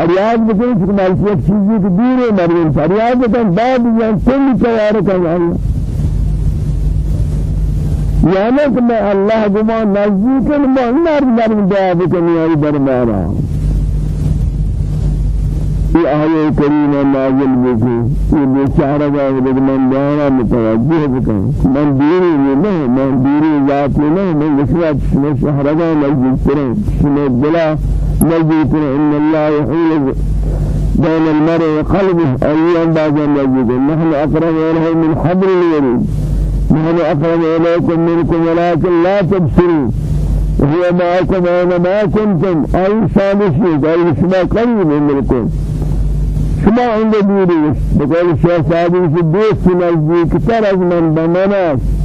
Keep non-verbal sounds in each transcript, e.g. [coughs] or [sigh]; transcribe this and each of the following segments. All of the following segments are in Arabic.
فریاد بکنی کہ مالکی ایک چیزی کی دور ہے مریم. فریاد بکن بعد یا کل تیار کر اللہ یعنی کہ میں اللہ گما نزدیک میں نر نر دعا بکنی ای دربارہ یہ آیے کریمہ نازل بکی یہ بیچارہ کا من دانا متوجہ بکن. من دیری نہیں من دیری ذات نہیں من نسوات شما شہرگاہ نزدیک کریں شما دلا کریں إن اللہ يحيل بين المرء وقلبه. أيام بعد نزدیک نحن أقرب إليه من حبل الوريد. نحن أقرب إليكم منكم ولكن لا تبصرون وهو معكم أينما كنتم. أي شامشيك أي شما قريب منكم. شما عند دوری بقول شیخ صاحبی سے دوست نزدیک تر از من بمناس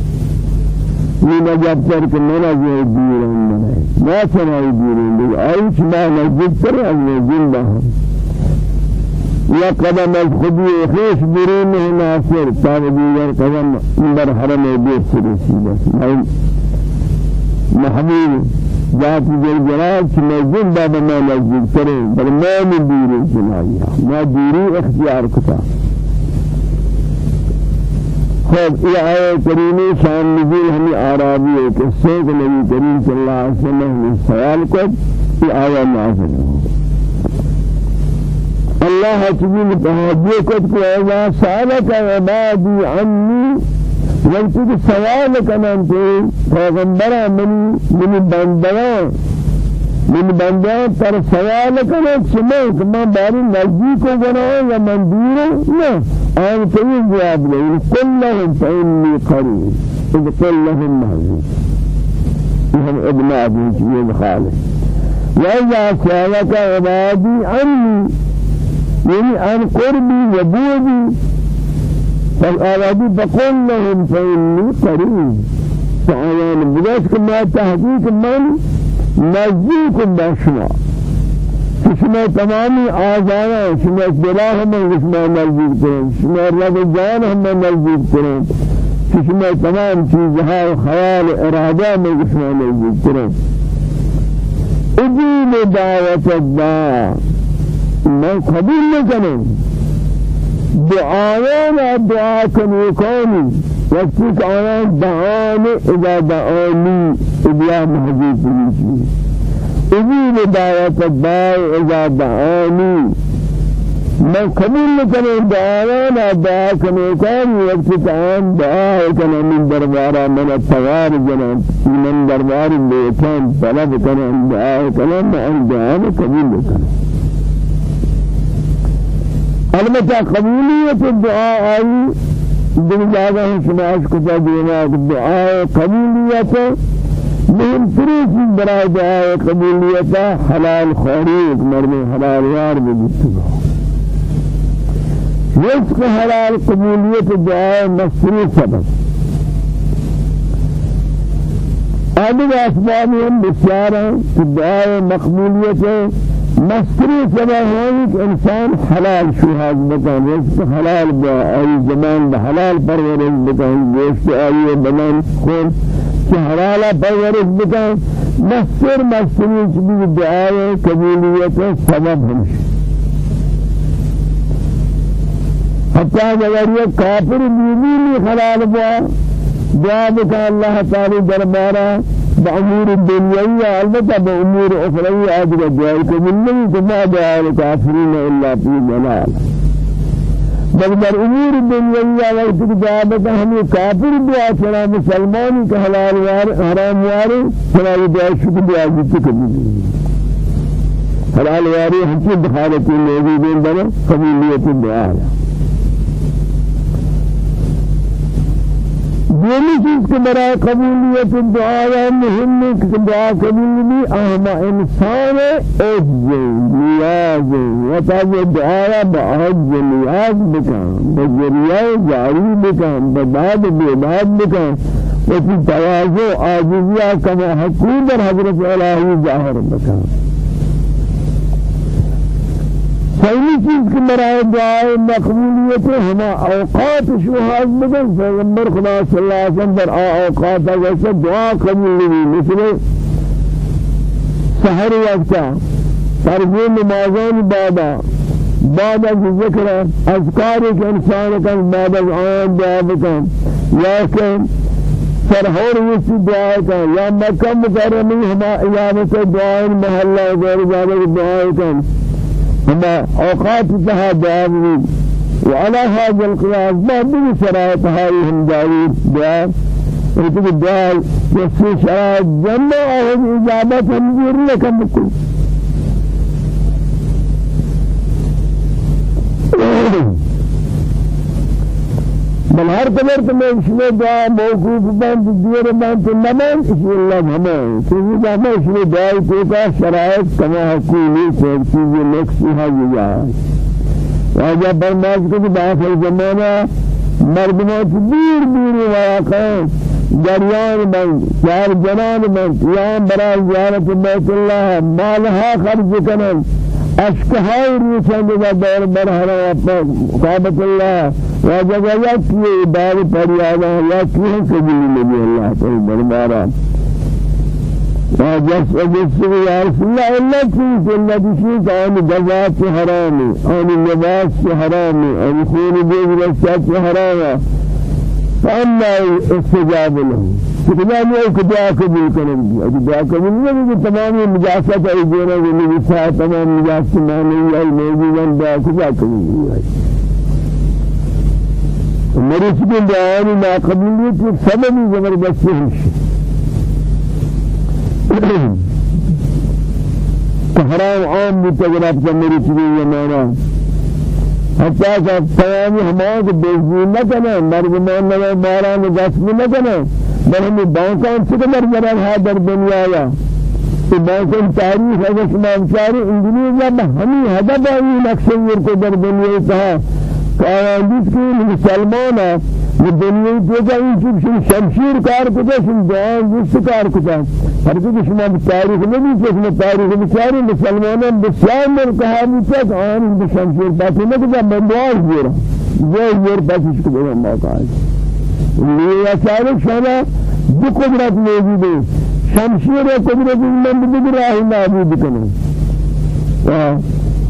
یہ نجاب تر کہ مناس یہ دور من ما سمائی دور ای شما نزدیک تر از من زندہ ہوں یا قدم از خودی خیش برین ناصر تاب دیگر قدم در حرم بیت سرسی بس محبوب. ذات جل جلال کہ میں زندہ بنا نزدیک کریں بل میں من دوری جنائی میں دوری اختیار کتا خب یہ آئے کریمی شان نزول ہمیں آرابی ہے کہ سیک نبی کریم صلی اللہ علیہ وسلم نے سوال کو یہ آیا نازل اللہ چیزی متحدی کت کو ایزا سالک عبادی عنی وقتی کہ سوال کنن کہ پیغمبر منی منی بندیاں من بندیاں پر سوال کنن چمے کہ میں باری نزدیک کو بناؤں یا من دور نہ آن کوئی جواب نہیں قل لهم فإني قريب إذ قل لهم مهزوم هم ابناء بن جميل خالد وإذا سألك عبادي عني يعني عن قربي وبودي فالآوادي بقول لهم فإني قريب فآيان بلاش كما تحقيق من نزديك بشما شما. تمامی آزانا شما دلاه من شما نزدیک کریں شما رب جان ہم نزدیک کریں شما تمام چیزها و خیال ارادہ میں شما نزدیک کریں اجیب دعوت الدعا میں قبول نہ دعانا دعا کنوکانی وقتی که آیان دعان اذا دعانی اذا محجوب بلیشی اذی دعوت الدعا اذا دعانی. من قبول نکنم دعانا دعا کنوکانی وقتی که آن دعا کنم من دربارا من التوار جنم من دربار لیتان طلب کنم دعا کنم من دعا قبول نکنم البته قبولیت دعا آئی دل جاگا ہم شماش کتا دینا دعا قبولیت مهم تریسی برای دعا قبولیت حلال خوریک مرد حلال یار بجیتگا رزق حلال قبولیت دعا مصری سبب آدھگ اسبابی ہم بسیار ہیں دعا مقبولیت سبب ہے کہ انسان حلال شوهاد بکن رزق حلال با ای زمان بحلال پرورش بکن گوشت آئی بدن خون؟ کہ حلال پرورش بکن مستر مستری چبی دعای قبولیت سبب ہمش حتی اگر یہ کافر بیوی حلال با دعا بکن اللہ تعالی دربارہ بأمور الدنيا البته بأمور أخرى أدرى ذلك من كما دعا الكافرين إلا في جلال بل در أمور الدنيا وقت جواب ہمیں کافر دعا چنا مسلمان کا حلال وار حرام وار چنا دعا شکر دعا جت کبھی حلال واری ہم بخارت لوگوں دین بنا قبولیت دعا دومی چیز کے برای قبولیت دعا مهم ہے کہ دعا قبول بھی اہم انسان عجز نیاز و تاج دعا بعجز نیاز بکن بجریہ جاری بکن بباد بیباد بکن و تی تواضع عاجزیہ کما حقوق در حضرت الہی ظاہر بکن۔ پہلی چیز کہ برائے دعائے مقبولیت ہما اوقات شوہاز بدن پیغمبر خدا صلی اللہ علیہ وسلم در اوقات ویسے دعا قبول نہیں مثل سحر وقتا. فرض نمازان بعدا بعد از ذکر اذکار که انسان کن بعد از آن دعا بکن. کہ سرحور وسی دعا کن. یا مکہ مکرمی ہما ایامت دعائیں محلہ غیر ذالک دعا کن. تہا دعا بھی وعلى هذا القياس ما بني شرائط هذه هم جاري دعا وتقول دعا يسي شرائط. جنة أو إجابة هم لكم بكل. [clears throat] بل هر قدر تو میں اس دعا موقوف بند دیر بند نمان اس اللہ ہمیں چیزی دا میں اس میں دعا کو کا شرائط کما حقولی سے چیزی نقصی ہے یہ جائے واجہ برماز کو داخل زمانہ مردمات دیر دیر واقع جریان من چار جنان من قیام برای زیارت بیت اللہ مالها خرج کنن. اشکهای روشن در دور برهرا قابط الله و جگہ یکی بار پریادا یکی قبول لگی اللہ تعالی دربارا وجس وجس يا رسول الله إلا كنت الذي فيك عن جزات حرامي عن اللباس حرامي عن خون جيد رسات حرامي فأما استجاب له استجاب له كدعا قبول كرم كدعا قبول له تمام مجاسات أيدينا ونبسا تمام مجاسات ماني أي موجودا دعا كدعا قبول مریض کی دعانی ناقبولیت کی سببی زبردستی ہمشی حرام عام متجرب کا مریض کی یمانا حتی کہ تمامی ہمان کو بیزی نہ کریں مرگمان نہ باران نہ کریں بل ہمیں بانکان سے مر مرد ہے در دنیا یا کہ بانکان تاریخ اگر شما ہمیں ہدف ہے نقشہ کو در دنیا کہا آیاندیس کی مسلمان ہے یہ دنیا جو جا ان چیز شمشیر کار کتا شم جوان جس کار کتا ہر کوئی شما تاریخ کہ شما تاریخ بچاری مسلمانان بسیار مل کہا نہیں کہ آن شمشیر باتی نہ کہ بندواز گیرا یہ یہ باتی کو بنا موقع ہے یہ چارے شما دو قدرت موجود ہے شمشیر قدرت من بگراہ نابود کرنے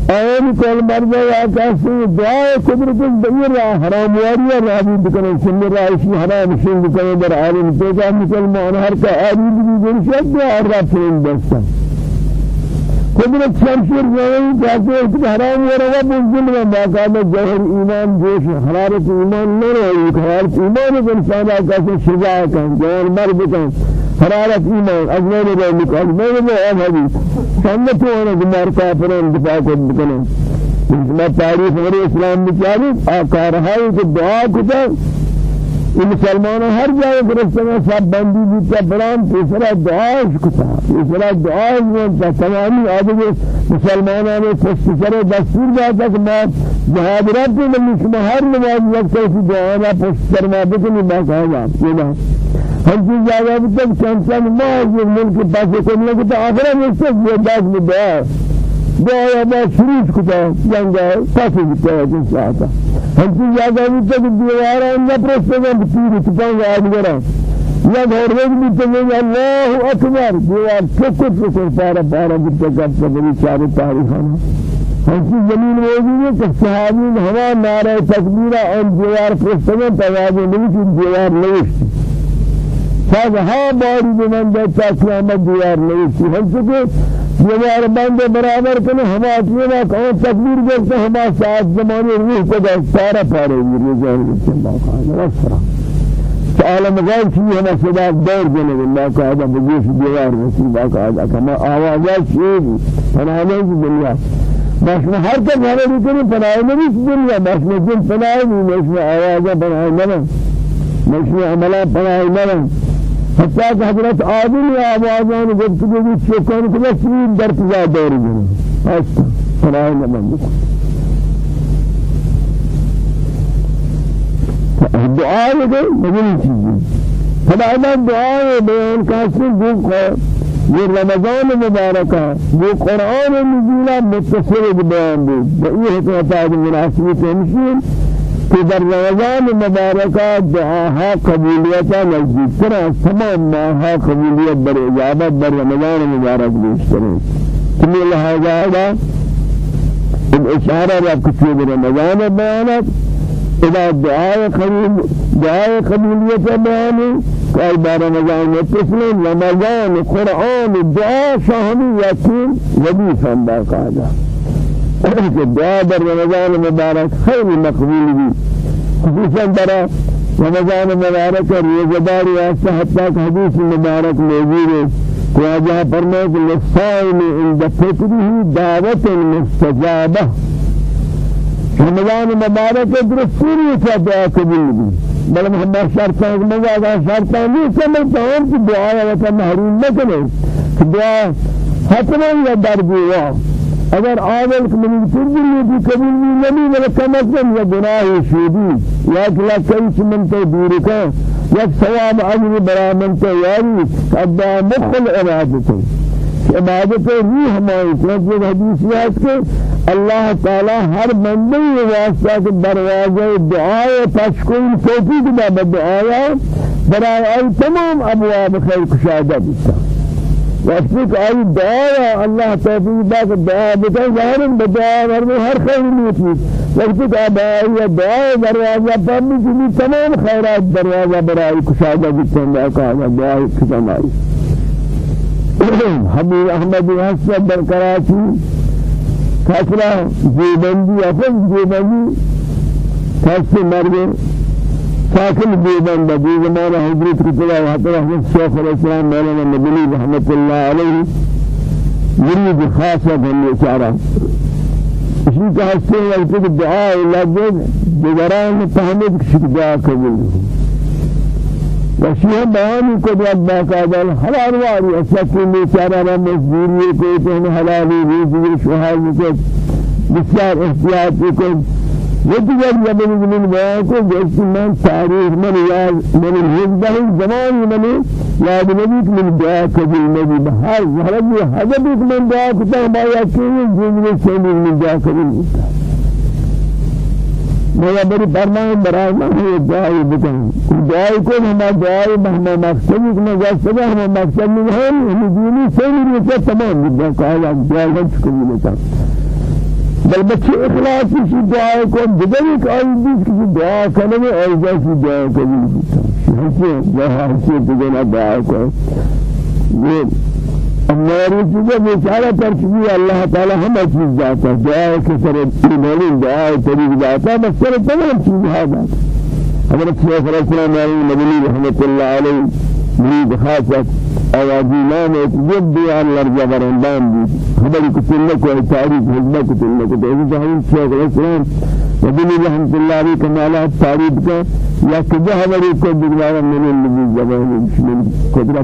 آن کل مرد یا کسی دعای قدرت دنیا را حرام واری را بکنه سن را حرام شین بکنه در عالم تو کا مسلمان هر کا علی بھی دل شد دعا را فرین قدرت شمشیر کہتے ہیں حرام واری و بزن و باقاعدہ جوہر ایمان جوش حرارت ایمان نہ رہی حرارت ایمان انسان کا شجاع کن جوہر مرد کن حرارت ایمان اجمال ذلك اجمال ذلك هذه سنة وأنا جمار كافرين دفاع كنن ما تعريف ہمارے إسلام بچاری آکار ہے کہ دعا کتا یہ مسلمانوں ہر جائے گرستے میں سب بندی بیتا بران تیسرا دعا کتا۔ تیسرا دعا کتا تمامی آدھے مسلمانوں نے پشت سر دستور جاتا کہ میں جہاد رب کے لئے شما ہر نماز وقت ایسی دعا نا پشت سر میں بکنی باقاعدہ یہ ہم چیز جاگا بھی تک چند چند ماہ ملک پاس کرنے کو تو آخرہ میں یہ داس میں دعا۔ دعا یا با شروع کتا جنگا پاس کتا ہے جن چاہتا ہم چیز جاگا بھی تک دیوارا انجا پرستے گا بطیری تپانگ آدگرہ یا گھر روز بھی تک اللہ اکبر دیوار چکت چکت پارا پارا بتا کرتا بلی چار تاریخانا ہم چیز زمین موجود ہے کہ صحابین ہوا نعرہ تکبیرہ ان دیوار پرستے گا توازے نہیں کہ دیوار نوشتی ها باری بمن دے تا قیامت دیار نہیں سی ہم کہ دیوار بند برابر ہم اپنے نا کون تکبیر کرتے ہم ساتھ زمانے روح کو دے سارا پارے یہ جان کے اللہ خان رفرا عالم غیب کی ہم صدا دور جنے اللہ کا ادا بجیس دیوار نصیب کا ادا کما آوازات شیء فنانے کی دنیا. بس میں ہر کا گھر رکنے پناہ نہیں دنیا. بس میں جن پناہ نہیں میں آوازیں پناہ نہ میں عملہ پناہ کہ حضرت آدم یا آوازان گفتگو بھی چکن کہ سرین در تجا دور گنا اچھا فرائے نمان بکن دعا دے مجھے چیزیں فلعنا دعا بیان کاسی گوک یہ رمضان مبارکہ یہ قرآن نزولہ متصل بیان دے یہ حکمت آدم مناسبی تمشین کہ در رمضان مبارکہ دعاها قبولیتا نزدیک ترہ تمام ماہا قبولیت بر اجابت بر رمضان مبارک بیشترین تمی لہذا الإشارة رب كتب رمضان بيانات إذا دعاء قبول دعاء قبولية بياني قال بار رمضان متصل رمضان قرآن الدعاء شهري يكون وظيفا الدعاء بر رمضان مبارك خير مقبول بي خصوصا برا رمضان مبارك روزدار واسطة حتى حديث مبارك موجود ہے خواجہ فرمائے کہ للصائم عند فطره دعوة مستجابة. رمضان مبارک درستی کا دعا قبول بھی بل محمد شرطان مزاج شرطان نہیں سمجھتا ہوں کہ دعا ہے محروم نہ کرے دعا حتما یا درجہ اگر عامل کو من فرض نہیں قبول نہیں ولا کم از کم یا گناہ شدید یا کلا کئی من تو دور کا یا ثواب اجر برامن تو یاری. قد مخل عبادت. عبادت روح ہماری طرف حدیث ہے کہ اللہ تعالی ہر بندے واسطہ کے دروازے دعا تشکر توفیق دے دعا برائے تمام ابواب خیر کشادہ دیتا وقتی کہ آئی دعا اللہ توفیق دا کہ دعا بکن ظاہر بدعا ورنہ ہر خیر نیتی وقتی کہ آئی دعا دروازہ پر بھی تمام خیرات دروازہ برائے کشادہ ہے کہ دعا ختم آئی حبیب احمد حسن در کراچی کسرا جیبندی افضل جیبندی کسی مرگ ساکن دیوبند دی زمان حضرت کتلا حضرت شیخ الاسلام مولانا مدنی رحمت اللہ علیہ مرید خاصہ بنی چارہ اسی کا حصے وقت کہ دعا لگے دیگران فهمید کہ دعا قبول وشیہ بیان کو دعا باقاعدہ حلال واری اسکی بیچارہ را مجبوری کو تو حلالی روزی شہاد کو بسیار احتیاط کو ودیگر زمین زمین بیان کو جیسے من تاریخ من یاد من الحزبہ زمان من یاد نبی کہ من دعا قبول نبی بہر ظہرت یہ حضب ایک من دعا کتا ہم آیا کیوں جنگل من دعا قبول نبی میں بڑی فرمان برائے میں یہ دعائی بکن. دعائی کو ہم دعائی ہم مقصد کہ میں جیسے ہم مقصد نہیں ہے ہم دینی سیمی تمام دعا کہا دعا قبول نبی بل بچے اخلاص کی دعا کو بدل ایک آئیدی کی دعا کرنے اور جیسی دعا کرنے ہنسے جہاں ہنسے بدل دعا کو یہ ہماری چیزیں بیچارہ چیزیں اللہ تعالی ہم چیز جاتا ہے دعا کے سر ایمانی دعا طریق جاتا ہے بس تمام چیز جاتا حضرت شیخ رسول اللہ مدنی رحمت اللہ علیہ مرید خاصت آوازی نام ایک جب بیان لرزا برندان کو تاریخ حضبہ کتلنے کو تو جہاں شیخ الاسلام نبی رحمت اللہ علیہ کمالات تاریخ کا یا کجا خبری کو بگوارا من النبی زبان من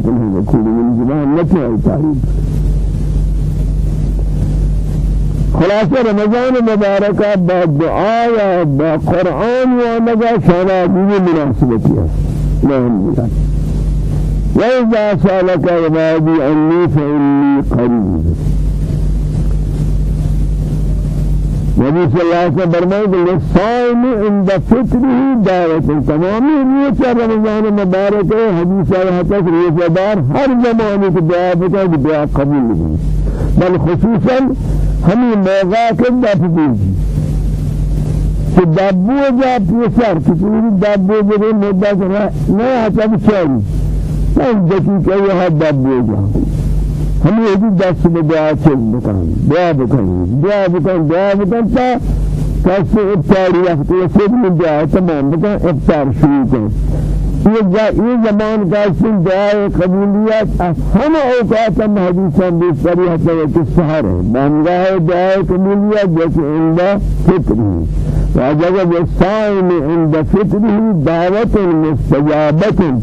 نہیں رکھولی من نتی آئی تاریخ. خلاصہ رمضان مبارکہ با دعا یا با قرآن و نگا شانا دیوی مناسبتی لهم بلاد وإذا سألك عبادي عني فإني قريب. نبی صلی اللہ علیہ وسلم فرمائے کہ عند فطره دعوت تمامی نیت رمضان مبارک ہے حدیث ہے تک روزہ دار ہر زمانے کی دعا بتا کہ دعا قبول بل خصوصا ہمیں موقع کے دعا کہ دبو جا پیسر کہ پوری دبو جا مدت نہ ہتا بچاری من دقیقه یه حد بوجا ہم یہ بھی دست میں دعا چل بکن. دعا بکن. دعا بکن. دعا بکن تا کسی افطاری وقت یہ سب میں دعا تمام بکن. افطار شروع کن. یہ زمان کا سن دعا قبولیت ہم اوقات ہم حدیثاں بھی صریح ہے کہ سحر. ہے بانگاہ دعا قبولیت جیسے عند فطری. واجب الصائم عند فطره دعوة مستجابة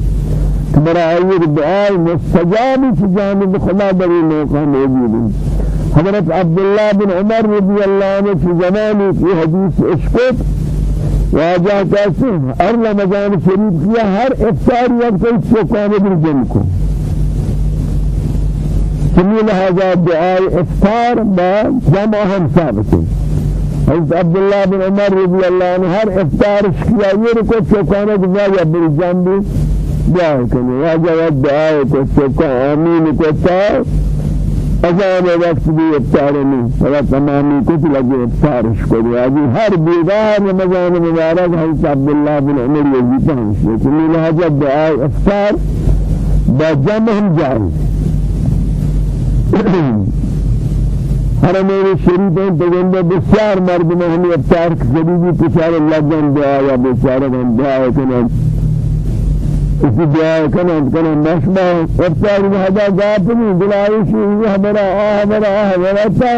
برای دعای مستجاب کی جانب خدا بری موقع موجود حضرت عبداللہ بن عمر رضی اللہ عنہ کی زمانے کی حدیث عشقت واجہ کہتے ہیں ہر رمضان شریف کیا ہر افطار وقت ایک سوکانے بن جن کو سمی لہذا افطار با جمع ہم ثابت ہیں حضرت عبداللہ بن عمر رضی اللہ عنہ ہر افطار کیا یہ رکو بن جن بھی دعا کنی یا جواب دعا کو سکا آمین کو تا اذان وقت بھی افطار نہیں فلا تمامی کچھ لگے افطارش کو یعنی ہر بیدار رمضان مبارک حضرت عبداللہ بن عمر یزی پہنچ لیکن لہذا دعاء افطار بجمع ہم جائز حرمین شریفین بگنده بسیار مردم ہمی افطار کسیدی پچار اللہ جان دعا یا بچار ہم دعا اسی دعا کنن کنن نشما افطار بہدا گاپنی دلائی شیئی ہمارا آہ ہمارا آہ ہمارا تا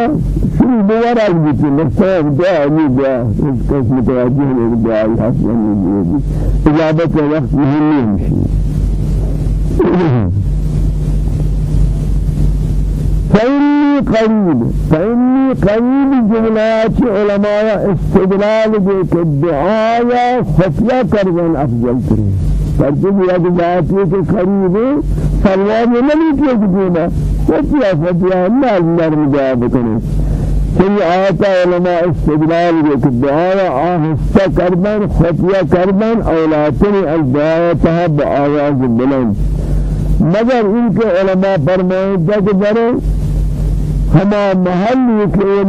شروع بوار آگ بیتی مستوى دعا نی دعا اس کس متوجہ ہے دعا حسن نی اجابت وقت مهمی ہمشی فإني قريب فإني قريب جملات علماء استدلال بك الدعاء خطية كربان أفضل ترين فرجب يد ذاتي کے قریب سواب نہیں کیا جینا خطیہ خطیہ مال نرم جواب کرے کئی آیات علماء استدلال بك الدعاء آهسته كربان خطية كربان أولاتني الدعاء تهب آواز بلند. مگر ان کے علماء فرمائیں جگ برے ہما محل کے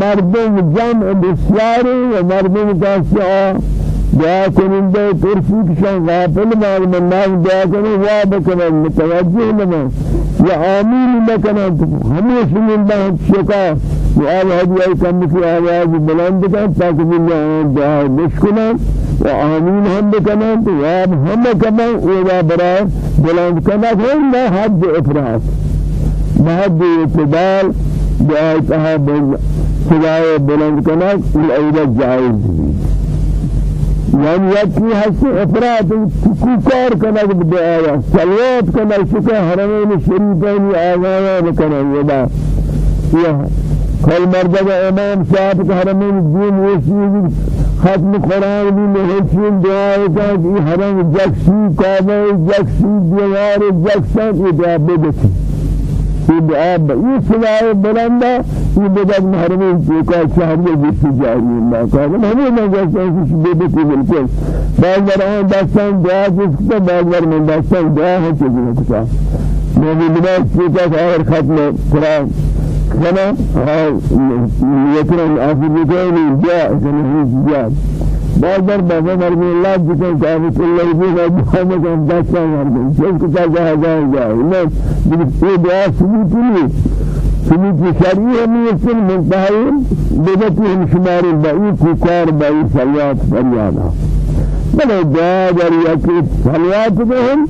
مردم جمع بسیاری و مردم کاسعا دعا کننده کرسی کشان غافل مال من ناز دعا کنن وا بکنن متوجه لما یا آمین لکنن ہمیشہ من بہت شکا۔ یا آل حدیعی کم کی آواز بلند کن تاکہ من دعا بشکنن و آمین هم بکنن و هم کمان اولا برای بلند کنن هم حد افراد حد اعتدال دعای تها خدای بلند کنن الاولاد جائز۔ یعنی یکی هست افراد کوکار کنن بدعایا سلوات کنن شکا حرمین شریفین آغایا بکنن یدا کل مرتبہ امام صاحب کے حرمین دین وسیع ختم قرآن بھی محسن دعا کا کہ حرم جکسی کعبہ جکسی دیوار جکسا یہ دعا بدتی یہ دعا یہ سوائے بلندہ یہ بدت محرمین کی کا شہر میں جسی جاری اللہ کا ہمیں نہ جیسے کچھ بدتی بالکل بعض بار آن دستان دعا جس کو بعض بار من دستان دعا ہے چیزیں کچھ میں بھی لباس کی کا ختم قرآن. كما يكرم آخر بكين جاء كما هي جاء بعد بار بابا مرمي الله جكن كافت الله يبيه محمد كان دستا مرمي شوف كتا جاء جاء جاء ما بيجي دعاء سبيتني سبيت شرعي هم يصير منتهين بدتهم شمار البعيد كوكار بعيد صلوات فريانا بل دعاء جريئة صلوات بهم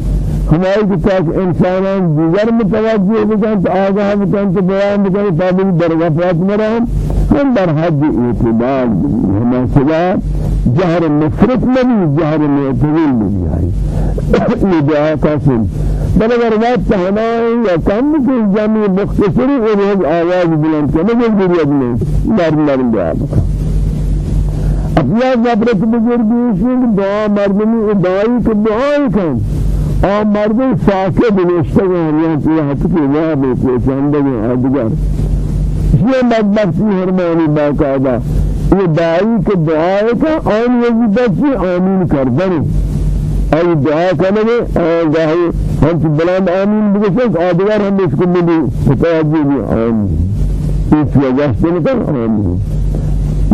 ہماری کتاب انسانان دیگر متوجہ بکن تو آگاہ بکن تو بیان بکن تابل درگفات مرام ہم در حد اعتبار ہما سوا جہر مفرط نبی جہر معتدل نبی آئی یہ دعا قاسم بل اگر بات تہنائیں یا کم کی جمعی مختصری اور آواز بلند کرنے کے لیے میں نرم نرم دعا بکن. اپنا زبرت بزرگی دعا مردمی دعائی کہ دعائی کن. اور مرد ساکت نشتے ہیں یہاں کی حد کی وہاں بے ادگر یہ بدبختی ہرمانی باقاعدہ یہ دائی کے دعائے کا آن وزیدت سے آمین کردن ای دعا کرنے اور گاہی ہم سے بلند آمین بگشت آدگر ہم اس کو ملی فتوجی بھی آمین. اس وجہ سے نکل آمین.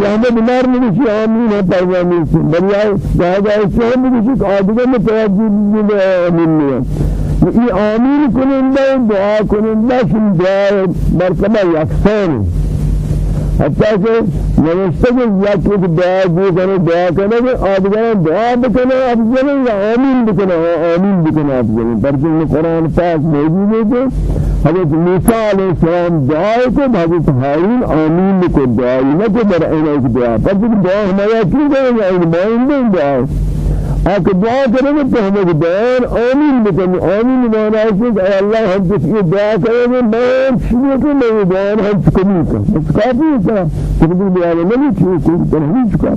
ہمیں بیمار سی آمین پروانی سے بریائے جہاں ایسے ہم بھی کسی آدھگا میں توجہ دینے آمین ہے یہ آمین کنندہ دعا کنندہ شن دعا مرتبہ یکسان حتی کہ نوشتے کہ یکی دعا دی کرنے دعا کرنے کہ آدھگا دعا بکنے افضل یا آمین بکنے آمین بکنے افضل برچہ قرآن پاک موجود ہے کہ حضرت موسیٰ علیہ السلام دعائے کو حضرت حارون آمین کو دعائے نہ کہ در اینا ایک دعا. پر جب دعا ہمارا کیوں کریں گے این مائندے دعائے آکے دعا کریں گے تو ہمیں دعائیں آمین بکنی آمین مانا ہے کہ اللہ ہم جس کی دعا کریں گے میں شروع کو میں دعائیں ہم چکنی کا بس کافی ہے کیا تقدیر بیانے نہیں چیئے کوئی تنہی چکا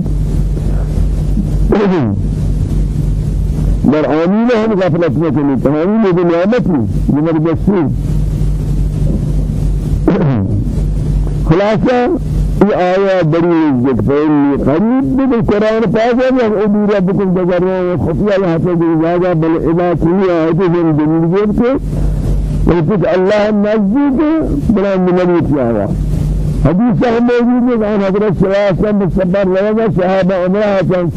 در آمین ہم غفلت میں کنی تمامی میں نعمت نہیں یہ مرگسی خلاصہ آیا بڑی عزت فإني قریب بالقرآن پاک ہے کہ ادو ربکم بذروں خفیہ یہاں سے بھی جاگا بل اذا کلی آیت من دنیت کے وقت الله نزدیک بلا نبی کیا حدیث ہم موجود ہے کہ حضرت صلی اللہ علیہ وسلم صبر لگا صحابہ عمرہ حسن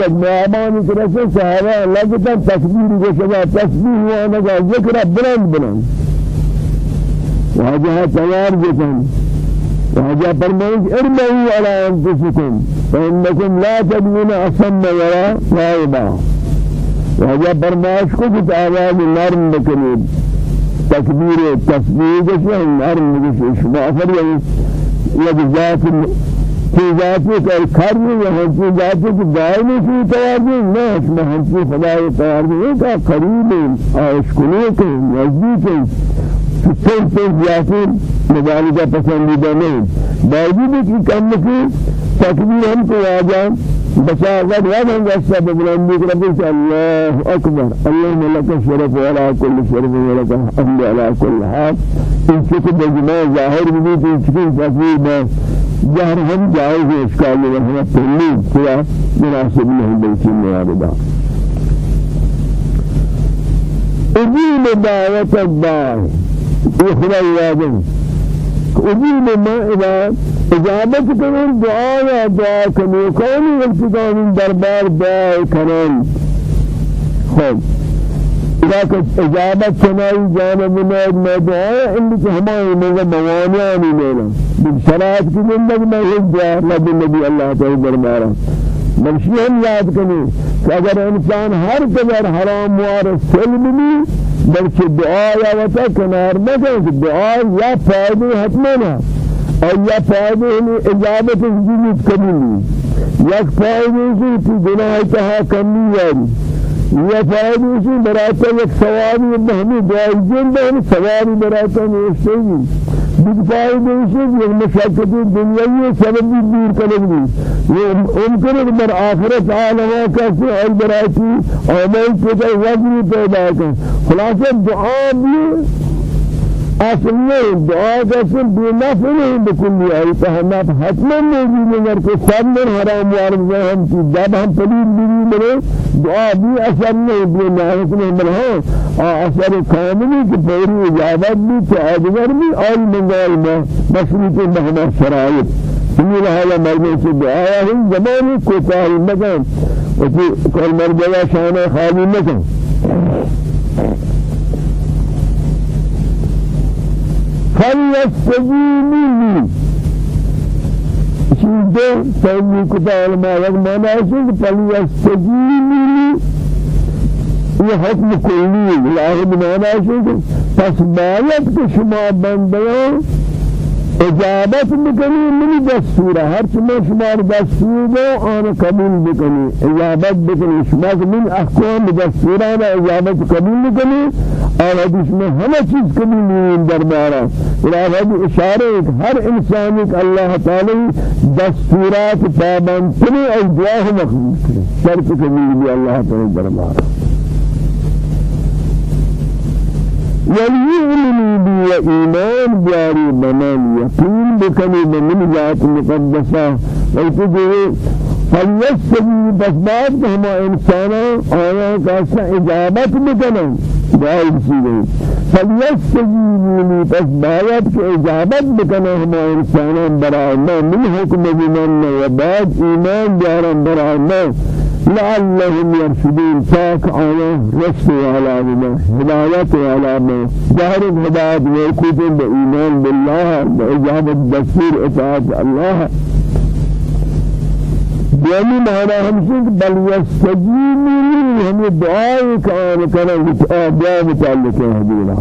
یک میابانی که رسول صحابه اللہ کتا تکبیر گوشگا تسبیح ہوا نگا ذکر بلند بلند واجہ تیار جتن واجہ فرمائش ارمعوا على أنفسكم فإنكم لا تدمون أصم ولا غائبا واجہ فرمائش کو کت آواز نرم بکنید تکبیر تسبیح گوشگا نرم بکنید شما افر یک ذات في ذاتك الكرم وهنسي ذاتك دائما في توازن. ما اسمه هنسي خدای توازن کا قریب اشکنے کے نزدیک تین تین ذاتیں مبالغہ پسندیدہ نہیں باوجود کہ کم کی تکبیر ہم کو آ جائے بچا غد غد ہم جیسا ببلندی کہ رب اللہ اکبر اللهم لك الشرف وعلى كل شرف ولك الحمد على كل حال ان كتب بجماع ظاهر بھی ان كتب تکبیر جهر هم جائز اشکال وهم تلمید کیا مناسب نہیں بلکہ مواردا اجیب دعوت الداع أخرى یادن اجیب ما إذا اجابت کنن دعا یا دعا التقام دربار دعا کنن خب. ذاك إجابة سماي جانب من ما دعاء عندك هماي من موانع من بالشرائط کی زندگی میں ایک دعا نبی نبی اللہ تعالی منشی ہم یاد کریں کہ اگر انسان ہر قدر حرام وار سلم بھی بلکہ دعا یا وتا کنار نہ کہ دعا یا فائدہ حتما نہ اور یا فائدہ اجابت وجود قبول یک فائدہ سے گناہ کہا کرنی یاری یہ فائدہ اسی براتا ایک ثوابی بہمی دعائی جن بہمی ثوابی براتا نوشتے گی بد فائدہ اسی ایک مشاکتی دنیای سببی دور یہ ممکن ہے بر آخرت عالمہ کسی براتی عمل پیدا وزنی پیدا خلاصہ دعا بھی نہیں دعا کسن بے نفع نہیں بکلی آئی تہنا حتما موجود اگر کو سب من حرام وارد ہم کی جب ہم پلید بھی مرے دعا بھی اثر نہیں بے نفع نہیں مرے اثر کاملی کی پوری اجابت بھی کہ آدگر بھی آئی منگال میں مشروط مہمہ شرائط سمی رحالہ مرمے سے دعا ہے زمانی کوتاہی مکان وچی کل مرجوہ شانہ خالی مکان فليستجيبوا لي شيء سيدي كتاب يقول ما فليستجيبوا لي یہ حکم کلی ہے کہ شما بندیاں اجابت بکنی منی دستور هر چما شما دستور دو آن قبول بکنی اجابت بکنی شما من احکام دستوران اجابت قبول بکنی اور حدیث میں ہمیں چیز قبول نہیں دربارہ الہی اشارے ہر انسان ایک اللہ تعالی دستورات پابند کرے اور دعا مخلوق کرے شرط قبول اللہ تعالی دربارہ وليؤمنوا بي وإيمان جاري بمن يقين بكني من ذات مقدسة. ويتجري فليستجيب بسباب هما إنسانا آيا كاسا إجابت بكنا. دعاء بسيطة فليستجيبوا لي بسباب كإجابت بكنا هما إنسانا براءنا من حكم بمن وبعد إيمان جارا براءنا لعلهم يرشدون. تاك على رشد على ما هداية على ما ظهر الهداية ويكون بإيمان بالله بإجابة دستور إطاعة الله. يعني معنى همشك بل يستجيبوا هم دعاء كان كان دعاء متعلق هدينا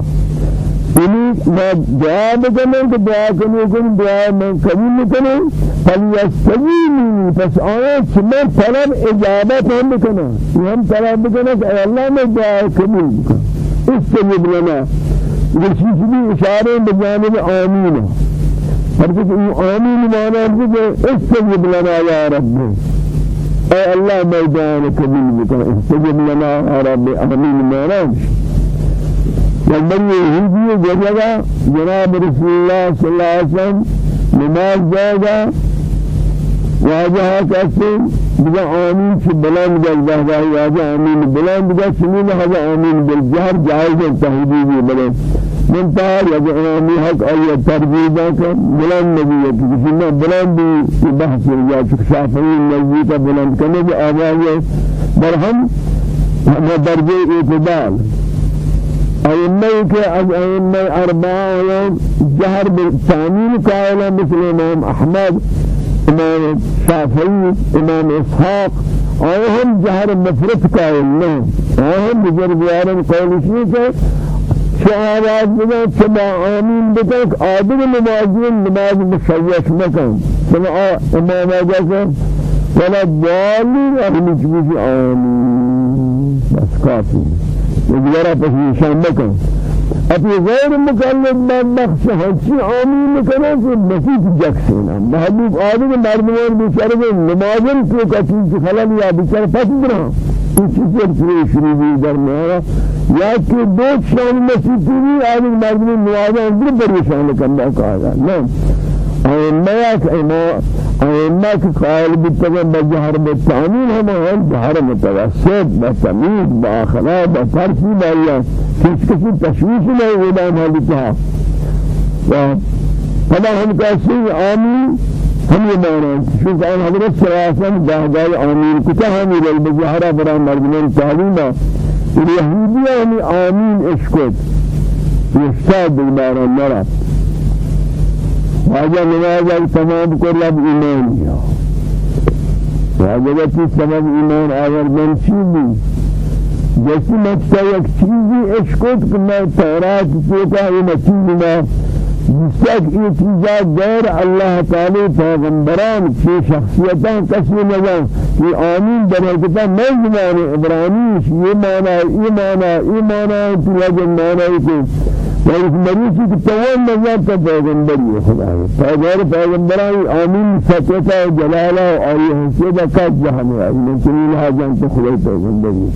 یعنی میں دعا بکنوں کہ دعا کرنے کو دعا میں قبول کروں فلیستجیبوا پس آیا چمہ طلب اجابت ہم بکنوں ہم طلب بکنوں کہ اللہ میں دعا قبول بکن استجب لنا رشیش بھی اشارے بجانب آمین ہر کچھ آمین مانا ہے کہ استجب لنا یا رب اے اللہ میں دعا قبول بکن استجب لنا یا رب آمین مانا ہے جنبی یہودی جگہ جناب رسول اللہ صلی اللہ علیہ وسلم نماز جائے واجه کسی بجا آمین چی بلند گل بهدائی واجه آمین بلند گل سنین هذا آمین بالجهر جائز تحدیدی بلند۔ من تار یا آمین حق کر بلند نبی ہے کسی میں بلند بھی بحث یا چک شافعی نزدیک بلند کرنے کی آواز ہے۔ اعتدال أئمة كأز أئمة أربعة جهر بالتامين قائلا مثل إمام أحمد إمام شافعي إمام إسحاق أوهم جهر مفرد قائل نعم أوهم بجرد يارن قول شيء شهادات بنا كما آمين بتك عادل نمازين نماز مشوش مكان كما إمام أجازة ولا الضالين أهل جبوش آمين بس كافي دیگرا پس نشان مکن اپی غیر مکلف نقش ہنچی آمین مکنه کہ مسیح جکسینا محبوب آدم مردمان بیچاره کے نمازن کو کچی کی خلل یا بیچاره پس برا کچھ چیز پوری شروع بھی در میں یا کہ دو شان مسیح بھی آدم مردمان نمازن اندر پریشان کرنا کہا نہیں أئمة أئمة أئمة قائل بالتقوى بجهر بالتعميل هم هم جهر متوسط بتمييز بأخلاق بترتيب الله كيف كيف تشويش لا يودان هذه طبعا هم كاسي آمين هم يمانا شوف أن حضرت هم يرى البجهر برا اليهودية آمين اشكت يشتاد بالبارا نرى واجہ نماز تمام کو رب ایمان؟ یا واجہ کی سبب ایمان آوردن چیزی؟ جیسی مچتا یک چیزی اشکت کہ میں تورات چیتا یہ چیزی میں جسک یہ چیزا غیر اللہ تعالی پیغمبران کی شخصیتاں کسی نظام کہ آمین در حقیقت میں زمان ابراہیمی یہ معنی یہ معنی تو لگن معنی کہ وإذ مريسي كتوان نظر پیغمبری خدا. پیغمبر پیغمبران آمین فتوتا جلالا آئی حسیدہ کت جہنے آئی لیکن یہ حاجان تو خدا پیغمبری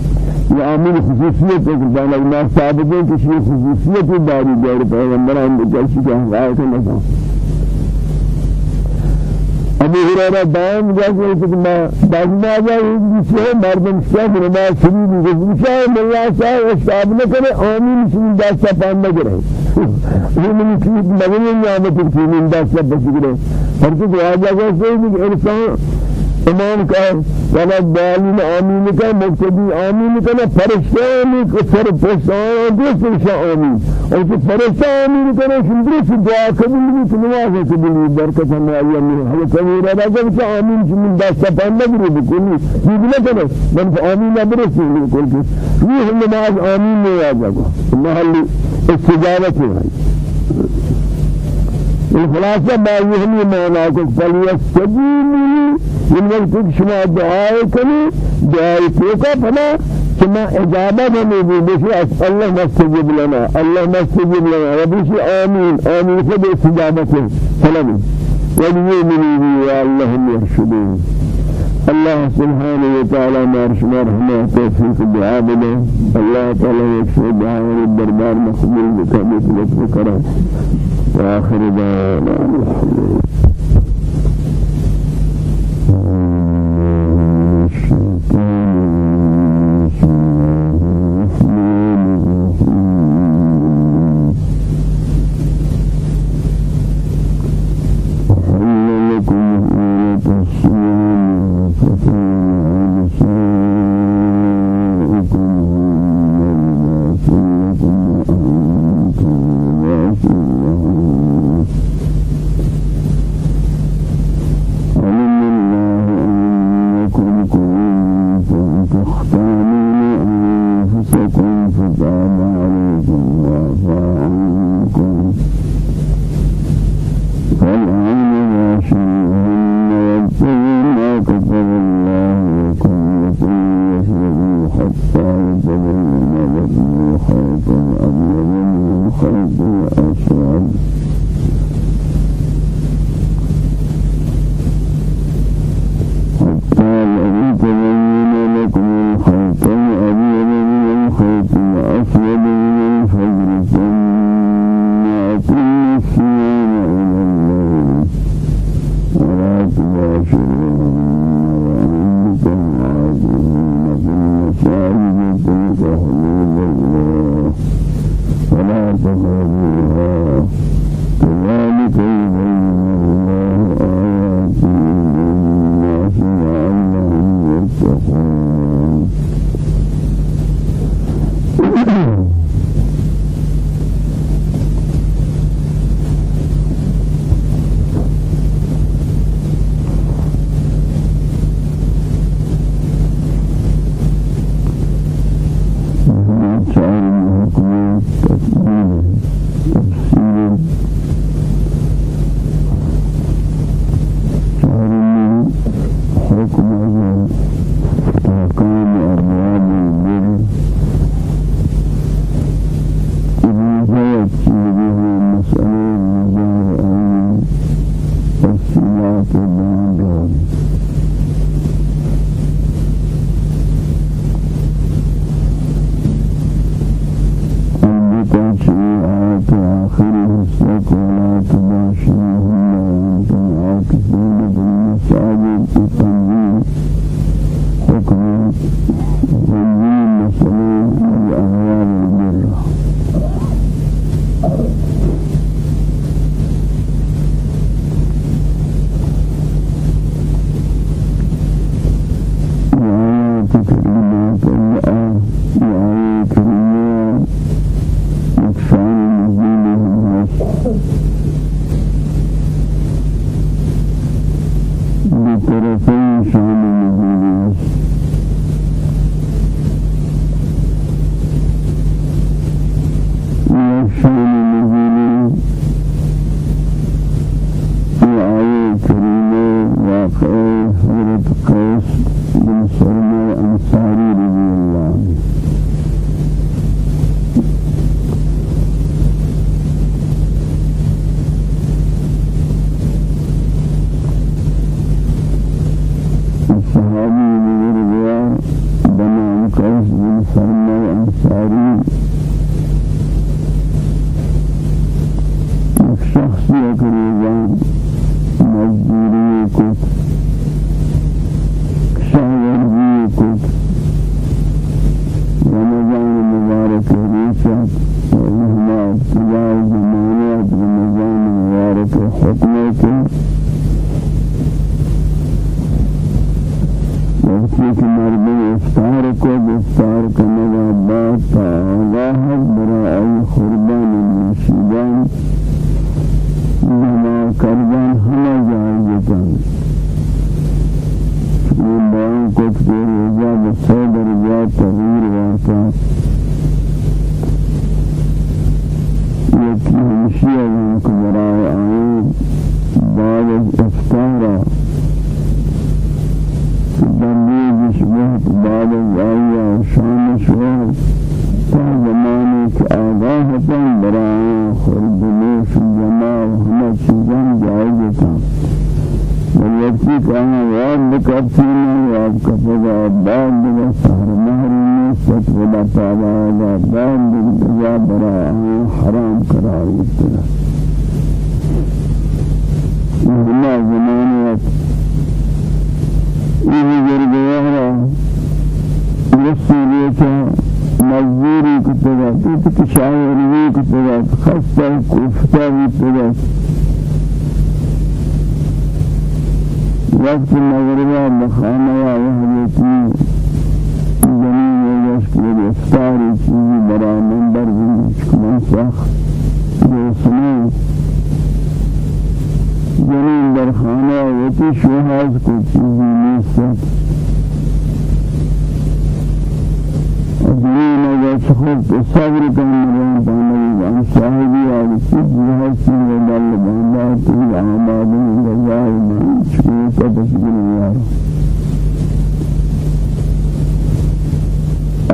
یہ آمین خصوصیت ہے کہ ہے یہ خصوصیت داری حقائق نظر أبو هريرة دائم جاء کہ میں دائم آجا جسے مردم سے نماز شروع بھی گزشا اللہ صاحب استاب نہ کرے سن دست پان نہ کرے یہ من کی مغنی نعمت کی من دست بس کرے آجا کہ انسان امام کا ولا دالین آمین کا مقتدی آمین کا فرشتانی کو سر پرسان دوست آمین۔ اور کہ فرشتہ آمین کرے شندر سے دعا قبول بھی تو نماز قبول بھی برکت ہم آیا میں حضرت امیر رضا کہ آمین کی من دست پان نگری بکنی یہ نہ کرے۔ من آمین نہ برسی بالکل کہ یہ نماز آمین میں آ جائے محل استجابت ہے۔ الخلاصة ما يهمي معناك فليستجيبوا من وقت شما دعاء كني دعاء توقع فلا كما إجابة من بشي الله ما استجيب لنا. الله ما استجيب لنا وبشي آمين آمين فدي استجابته فلم وليؤمنوا بي وألهم يرشدون الله سبحانه وتعالى ما رحمه توفيق بنا الله تعالى يكفي دعاء الدربار مقبول بكامل وكرم وآخر دعوانا you. آماده گذار من تو بسیار یار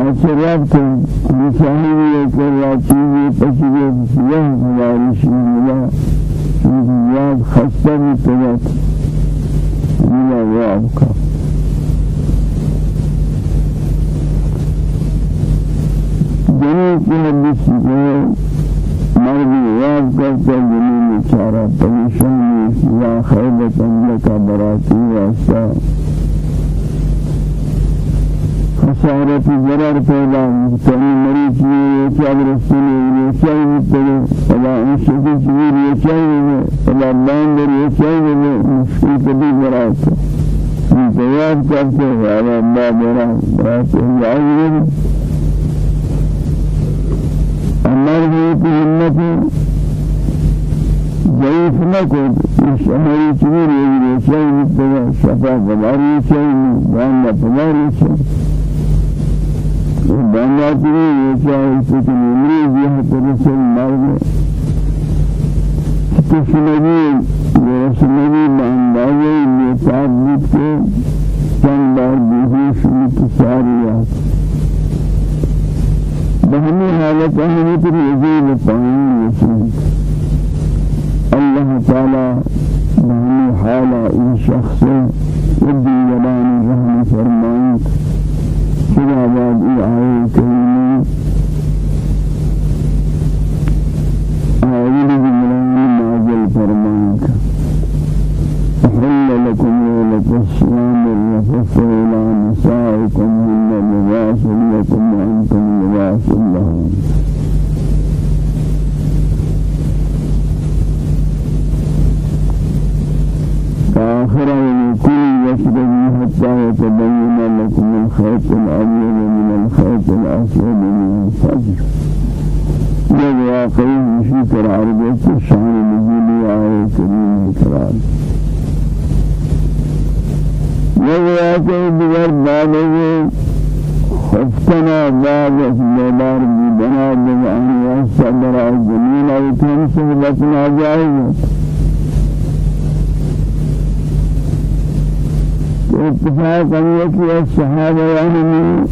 اثرات کو نشانی ہے کہ چیزیں پسیدے سیاہ ہماری شیعہ یاد خسته میتواد میلا یاد کن جنی کی حدیثی کو مردی یاد کرتا جنی چارا پریشانی یا خیبت انلکا براتی واسطہ خسارت ضرر پیدا تنی مریض یہ کیا رسول یہ کیا متنے فلا انشد جویر یہ کیا فلا باندر یہ کیا مشکل کبھی برات. جواب کرتے ہیں اللہ جائے أمر ہے کہ ہمت ضعیف نہ کو شہری چوری یہ کیا متنے شفا بلاری چاہیے باندر بلاری چاہیے بناتی ہے چاہے کہ امروز یہ رسول مرد تشنبی رسولی باندازے یہ تعبد کے چند بار بیہوش متصاریات بہمی حالت اہمی پر یزید پائیں رسول اللہ تعالی بہمی حالہ إن شخص ودی جلانی رحم فرمائیں خدا بعد ای آیه کریمه آیه بجلال نازل فرمانك أحل لكم ليلة الصيام الرفث إلى نسائكم هن لباس لكم وأنتم لباس لهم. فآخر كل يشرب حتى يتبين لكم الخيط الأبيض من الخيط الأسود من الفجر. واقعی اسی قرار دیتے شان نزولی آئے کریم قرار یہ واقعی دیگر بعد خفتنا اس مدار بھی بنا بنا برای جمیل آئیتن صحبتنا جائز اتفاق ہے کہ الصحابہ يعني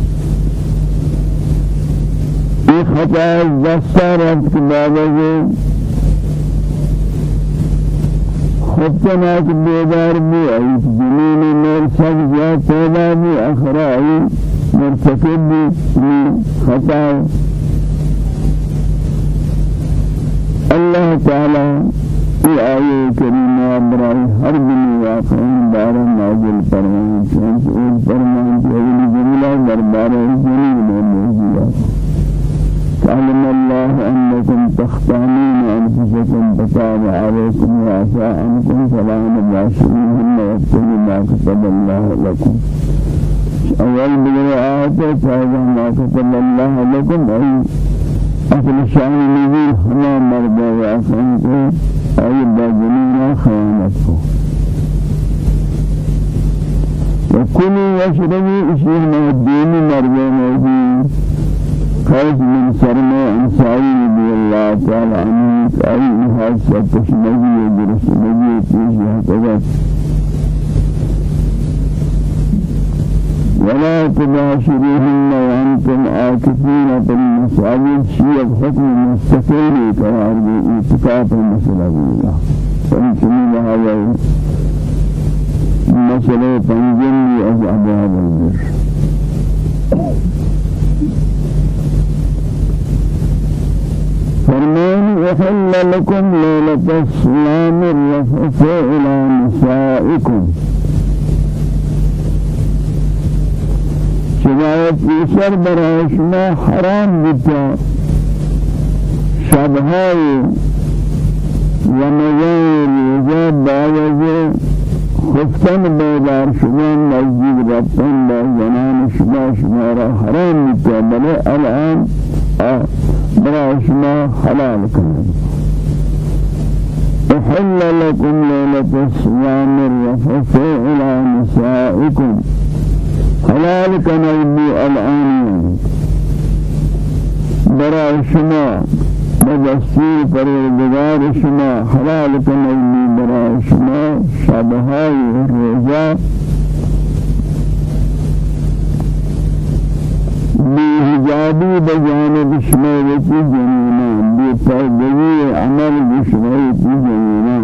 یہ خطا دستا رفت کے بعد بیدار بھی آئی زمین میں سب جا پیدا بھی اخرائی مرتکب بھی خطا. اللہ تعالی ای آیه کریمه برای هر دنی واقعین دار نازل فرمان چند اون فرمان اولی جمله دربارة جنین موجودات علم الله أنكم تختانون أنفسكم فتاب عليكم وعفى عنكم فلا نباشرين واتقوا ما كتب الله لكم. أول بغير آية فهذا ما كتب الله لكم أي أصل شأن نزول هما مرضى وأخوانكم أي باجنين خيانتكم وكلوا واشربوا اشياء الدين مرضى موجود خرج من سرما انصاري رضي الله تعالى عنه أي حادثة تشمجي ورسمجي تيجي هكذا ولا تباشروهن وأنتم عاكفين في المساجد شيء حكم مستقل قرار بإتقاف المسألة بالله فانتم هذا مسألة تنزل أبواب البر. فرمان أحل لكم ليلة الصيام الرفث إلى نسائكم. شبایت پیشر برای شما حرام بیتا شبهای و مزای روزه باوز خفتن بیدار شما نزدیک رفتن با زنان شما شما را حرام بیتا بله الان برای شما حلال کنید أحل لكم ليلة الصيام الرفث إلى نسائكم. حلال کنید الآن. برای شما بدستور پروردگار شما. حلال کنید برای شما شبهای روزه بحجابی بجانب شمایتی جنینا بی پردگی عمل بشمایتی جنینا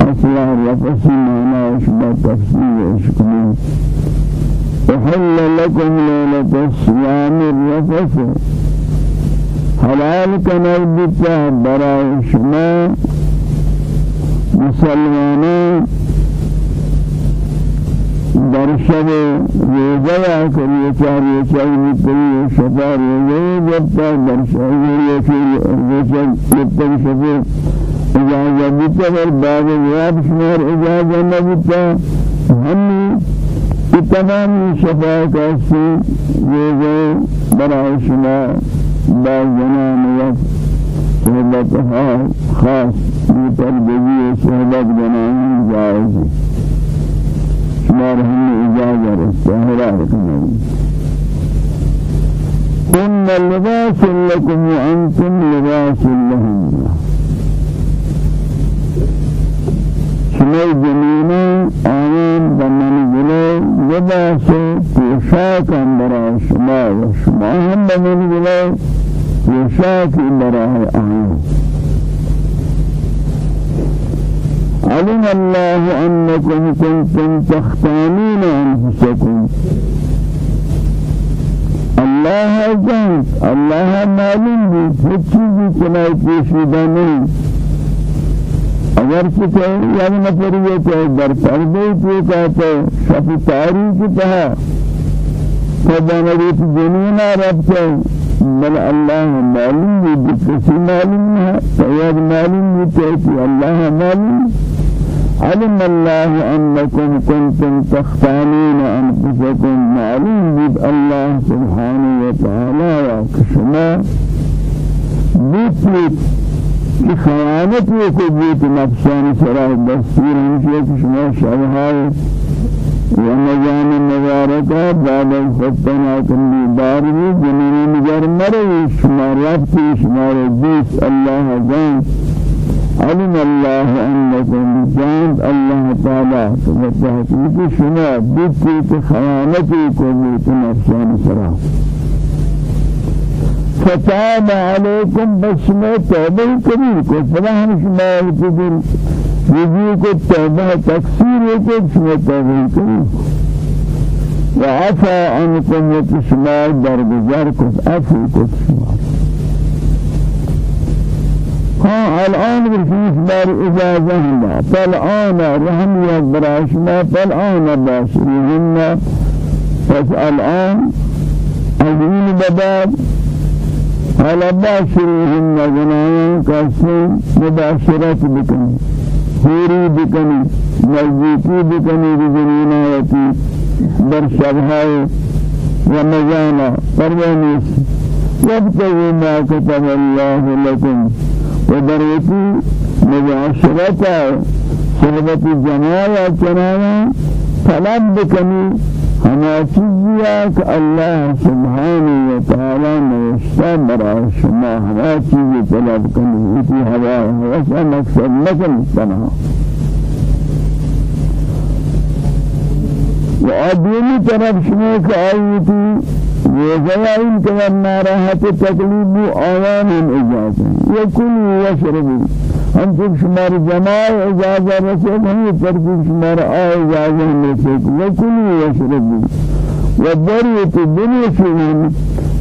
أصلا رفسي معنى أشبه تفسير أشكمين أحل لكم ليلة الصيام الرفث حلال كنبتا براء شما مسلمانان در شب روزه کریه چاری چاری کریه شفا روزه جبتا در شب روزه جبتا شفا اجازه بیتا ور بعد یاد شمار اجازه نبیتا ہمی تمام شفا کسی روزه برای شما با جنان و صحبتها خاص بیتر بجی صحبت جنان جائزی شمار هم إجازة رسالة كمان هن لباس لكم وأنتم لباس لهم. شمال جميعا آمين بمنزل لباس پوشاکا برای شما و شما هم بمنزل پوشاکی برای آیان علم الله أنكم كنتم تختانون أنفسكم. الله جانت الله معلوم چیز چنائی پوشیدہ نہیں اگر چکے یعنی نفر یہ کہ در پردے تو کہتے شف تاریخ تہا فبنریت جنینا ربتے بل الله معلوم بکسی معلوم ہے سید معلوم بھی الله معلوم. علم الله أنكم كنتم تختانون أنفسكم معلوم بيد الله سبحانه وتعالى وكشما بيت کی خیانت یہ کو بیت نفسان سرا دستور ہمشہ کشما شبہائے رمضان مبارکہ بعد الفتنہ کلی باری جنینی مجر مرئی شما رفتی شما رجیس اللہ جان. علم الله أنكم جاند الله تعالى وتحقيق شما بكي خيانتي كبيت نفسان سرا. فتاب عليكم بسم توبة كبير. فلا ہم شما کو توبہ تکثیر کو شما توبہ كبير. وعفى عنكم وتشمال درگزار کو عفو کو شما ها فالآن بالفيس بار إجازة هنا فالآن رحم يبراش ما فالآن باشرهن فالآن أجين بداد على باشرهن جنايا كسن مباشرة بكني حوری بکنی نزدیکی بکنی بزنینایتی در شبهای رمضان. پروانیس وابتغوا ما كتب الله لكم ودريتي مباشرة صحبة الجماعة جنايا طلب بکنی ہما چیزیا کہ اللہ سبحانہ وتعالی نوشتا برای شما ہما طلب کنی اسی ہوا ہے مقصد نکن تنہا و آدینی طرف شما کہ وزیائن کہ ناراحت تکلیب آوان اجازت یکلی وشربی ہم تک شمار جماع اجازہ رسول ہم ترتیب شمار آ اجازہ رسول وكل يشرب والدرية الدنيا شنين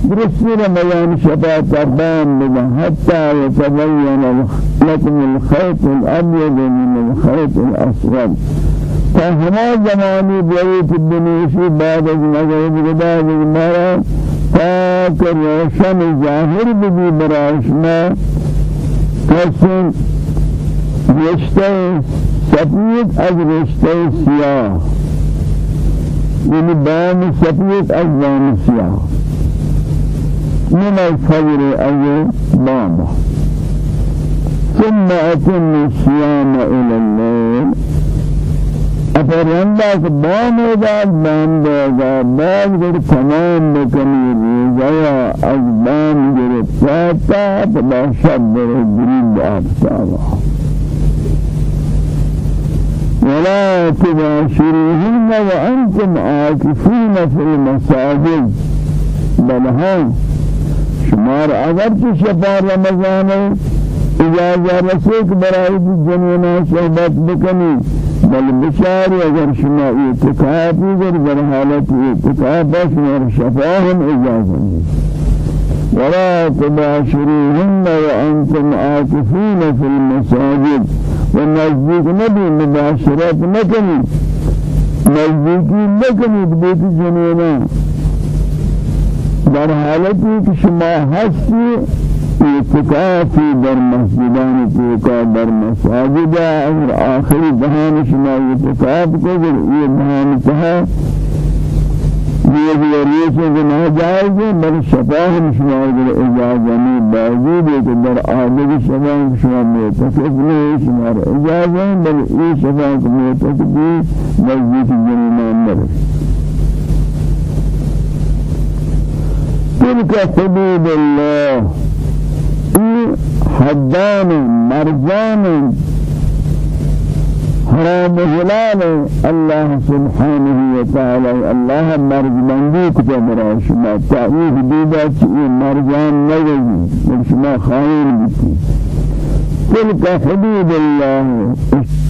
برسل رمضان شفاعة أربعين بها حتى يتبين لكم الخيط الأبيض من الخيط الأسود. فهما زماني بريت الدنيا في بعد المغرب بعد المرة فاكر روشن ظاهر بدي براشنا قسم رشته سفید از رشته سیاه. یعنی بام سفید از بام سیاه. من الفجر از بام. ثم أتم الصيام إلى الليل أفرندا بام داد بام داد بعد گر تمام بکنی روزایا از بام گرفتا تا بلا شب در جرید آفتابا ولا تباشروهن وأنتم عاكفون في المساجد بل هم شمار اگر چه شفا رمضان اجازه رسیک برای جنینا صحبت بکنی بل بشاری اگر شما اعتقافی در در حالت اعتقاف شما شفا هم اجازه ولا تباشروهن وأنتم عاكفون في المساجد. ونزدیک نبی مباشرت نکنی نزدیکی نکنی بیت جنینا در حالتی که شما هستی اعتکافی در مسجدان توکا در مساجد اور آخری دهان شما اعتکاف کو یہ دهان تها یہ ریس گناہ جائز ہے بل شفاہ شما در اجازہ میں باوجود ہے کہ در عادت شفاہ شما معتقد نہیں شما اجازہ بل یہ شفاہ کو معتقد نزدیک جنان نہ تلك حدود الله حدان مرجان حرام حلال الله سبحانه وتعالى الله مرج بندی کتا برا شما تعریف دیدا چی مرجان نگی شما خائن بیتی تلك حدود الله.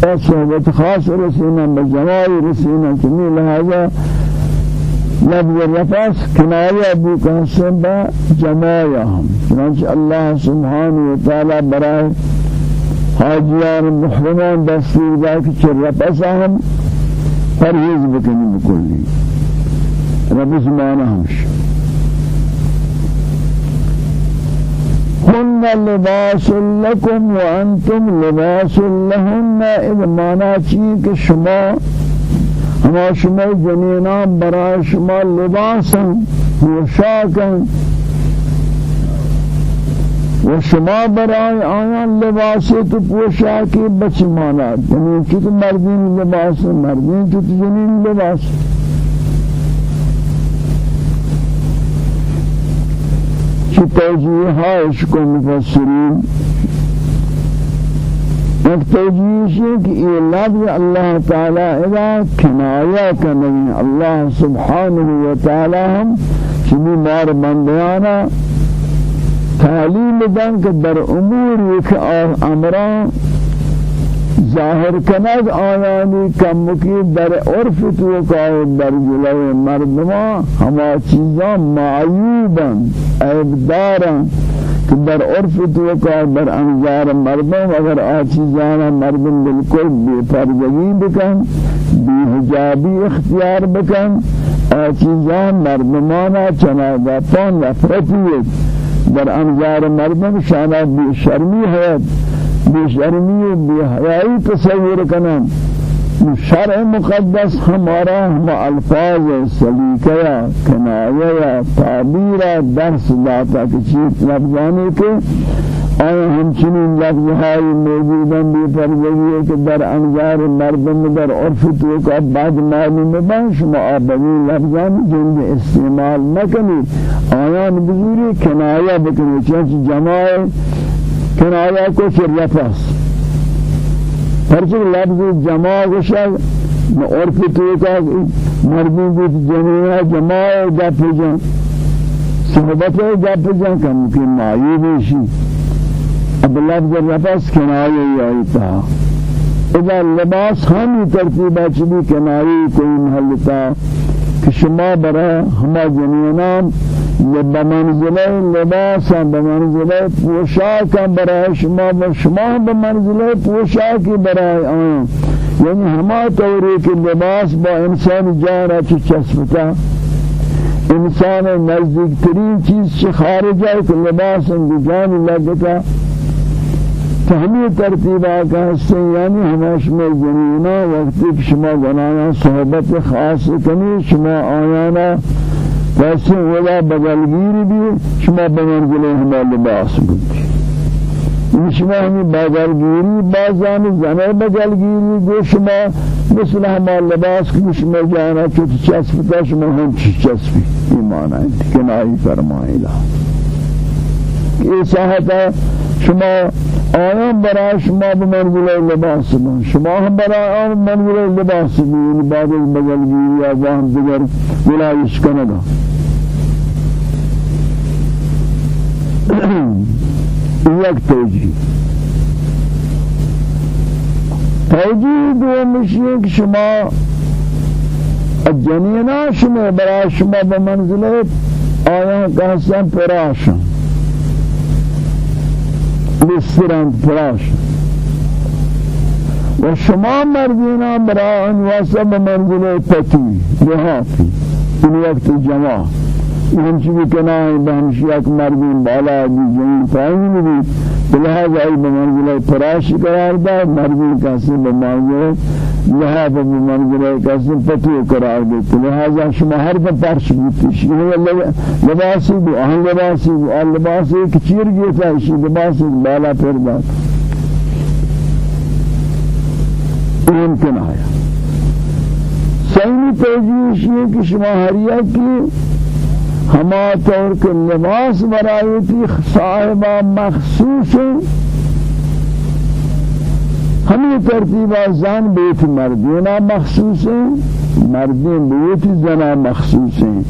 صحبت خاص رسینا بجمال رسینا چمی لہذا لفظ الرفاس کنایه ابو قاسم با جماعة هم. چنانچه الله سبحانه وتعالى برای حاجیان محرمان دستور دا که چه رفاس هم پرهیز بکنی بکلی رب زمانه همش هن لباس لكم وأنتم لباس لهن. إذ مانا چی که شما ہما شما جنینان برای شما لباسا پوشاکا و شما برای آیان لباسی تو پوشاکی بچ مانا. یعنی چیت مردین لباس مردین چیت جنین لباس. چی توجیه هایش کو مفسرین؟ ایک توجیش ہے کہ یہ لفظ اللہ تعالی اذا کنایہ کنی اللہ سبحانہ وتعالی ہم چنی مار بندیانا تعلیم دن کہ در امور یک امران ظاهر کنگ آیانی کم کی در عرف تو کا در جلو مردما ہما چیزاں معیوبا عیبدارا کہ در عرف تو کا در انظار مردم اگر آ چیزاں مردم بالکل بے پردگی بکن بے حجابی اختیار بکن آ چیزاں مردمانا چناگا پان نفرتی در انظار مردم شانا بے شرمی ہے بے شرمی و بے حیائی تصور کنن شرع مقدس ہمارا ہم الفاظ سلیقہ کنایہ تعبیر درس داتا کہ چیز لفظانی کے آیا ہمچنین لفظہائی موجودن بھی پرجگی کہ در انظار مردم در عرف تو کا بعد معلوم بان شما آبوی لفظان جن استعمال نکنی آیان بزوری کنایہ بکنی چنچ جماع کنایہ کو چر لفظ پرچک لفظ جماع گشل عرف تو کا مردی بیت جنیہ جماع گپ جن صحبت گپ جن کا ممکن معیوب شی اب لفظ لفظ کنایہ آیتا اذا لباس ہم ترتیبہ چلی کنائی کوئی محلتا کہ شما برا ہما جنینام بمنزله لباس بمنزله پوشاک برای شما و شما بمنزله پوشاکی برای آن. یعنی ہما طوری کہ لباس با انسان جارا چی چسبتا؟ انسان نزدیک ترین چیز چی خارج ہے کہ لباس اندجان لگتا؟ فهمی ترتیب آقا ہستے یعنی ہماش میں جنینا وقتی شما گنانا صحبت خاص کنی شما آیانا ویسے ولا بغلگیری بھی شما بمنزلے ہما لباس بودی شما ہمی بغلگیری بازانی زنے بغلگیری گو شما مثل ہما لباس کی شما جانا چوت چسپتا شما ہم چی چسپی ایمان آئیں کنائی فرمائی لہا یہ ساہتا شما آیان برای شما بمنزل لباس بن شما هم برای آن منزل لباس بین بعد از بغلگیری یا وهم دیگر ولایش کنگا یک توجیه. توجیه دومشی که شما الجنینا شما برای شما به منزله آیان که هستن پراشن بسترند پراشن و شما مردینا برای آن واسه به منزله پتی لحافی این وقت جماع ہمشی بھی کنائیں بہمشی اک مردین بالا دی جنین پائیں بھی لہذا ای بمنزلہ فراش قرار دا مردین کسی بمنزلہ لہذا بمنزلہ کسی پتو قرار دیتے لہذا شما ہر دن پرش بیتی شما لباسی بھی آن لباسی بھی آن لباسی کچیر گیتا اسی لباسی بالا پر دات ممکن آیا سیمی توجیش یہ کہ شما ہریہ کی ہما طور کے لباس برایتی صاحبہ مخصوص ہمیں ترتیبہ زن بیت مردینا مخصوص مردین بیت زنا مخصوص ہیں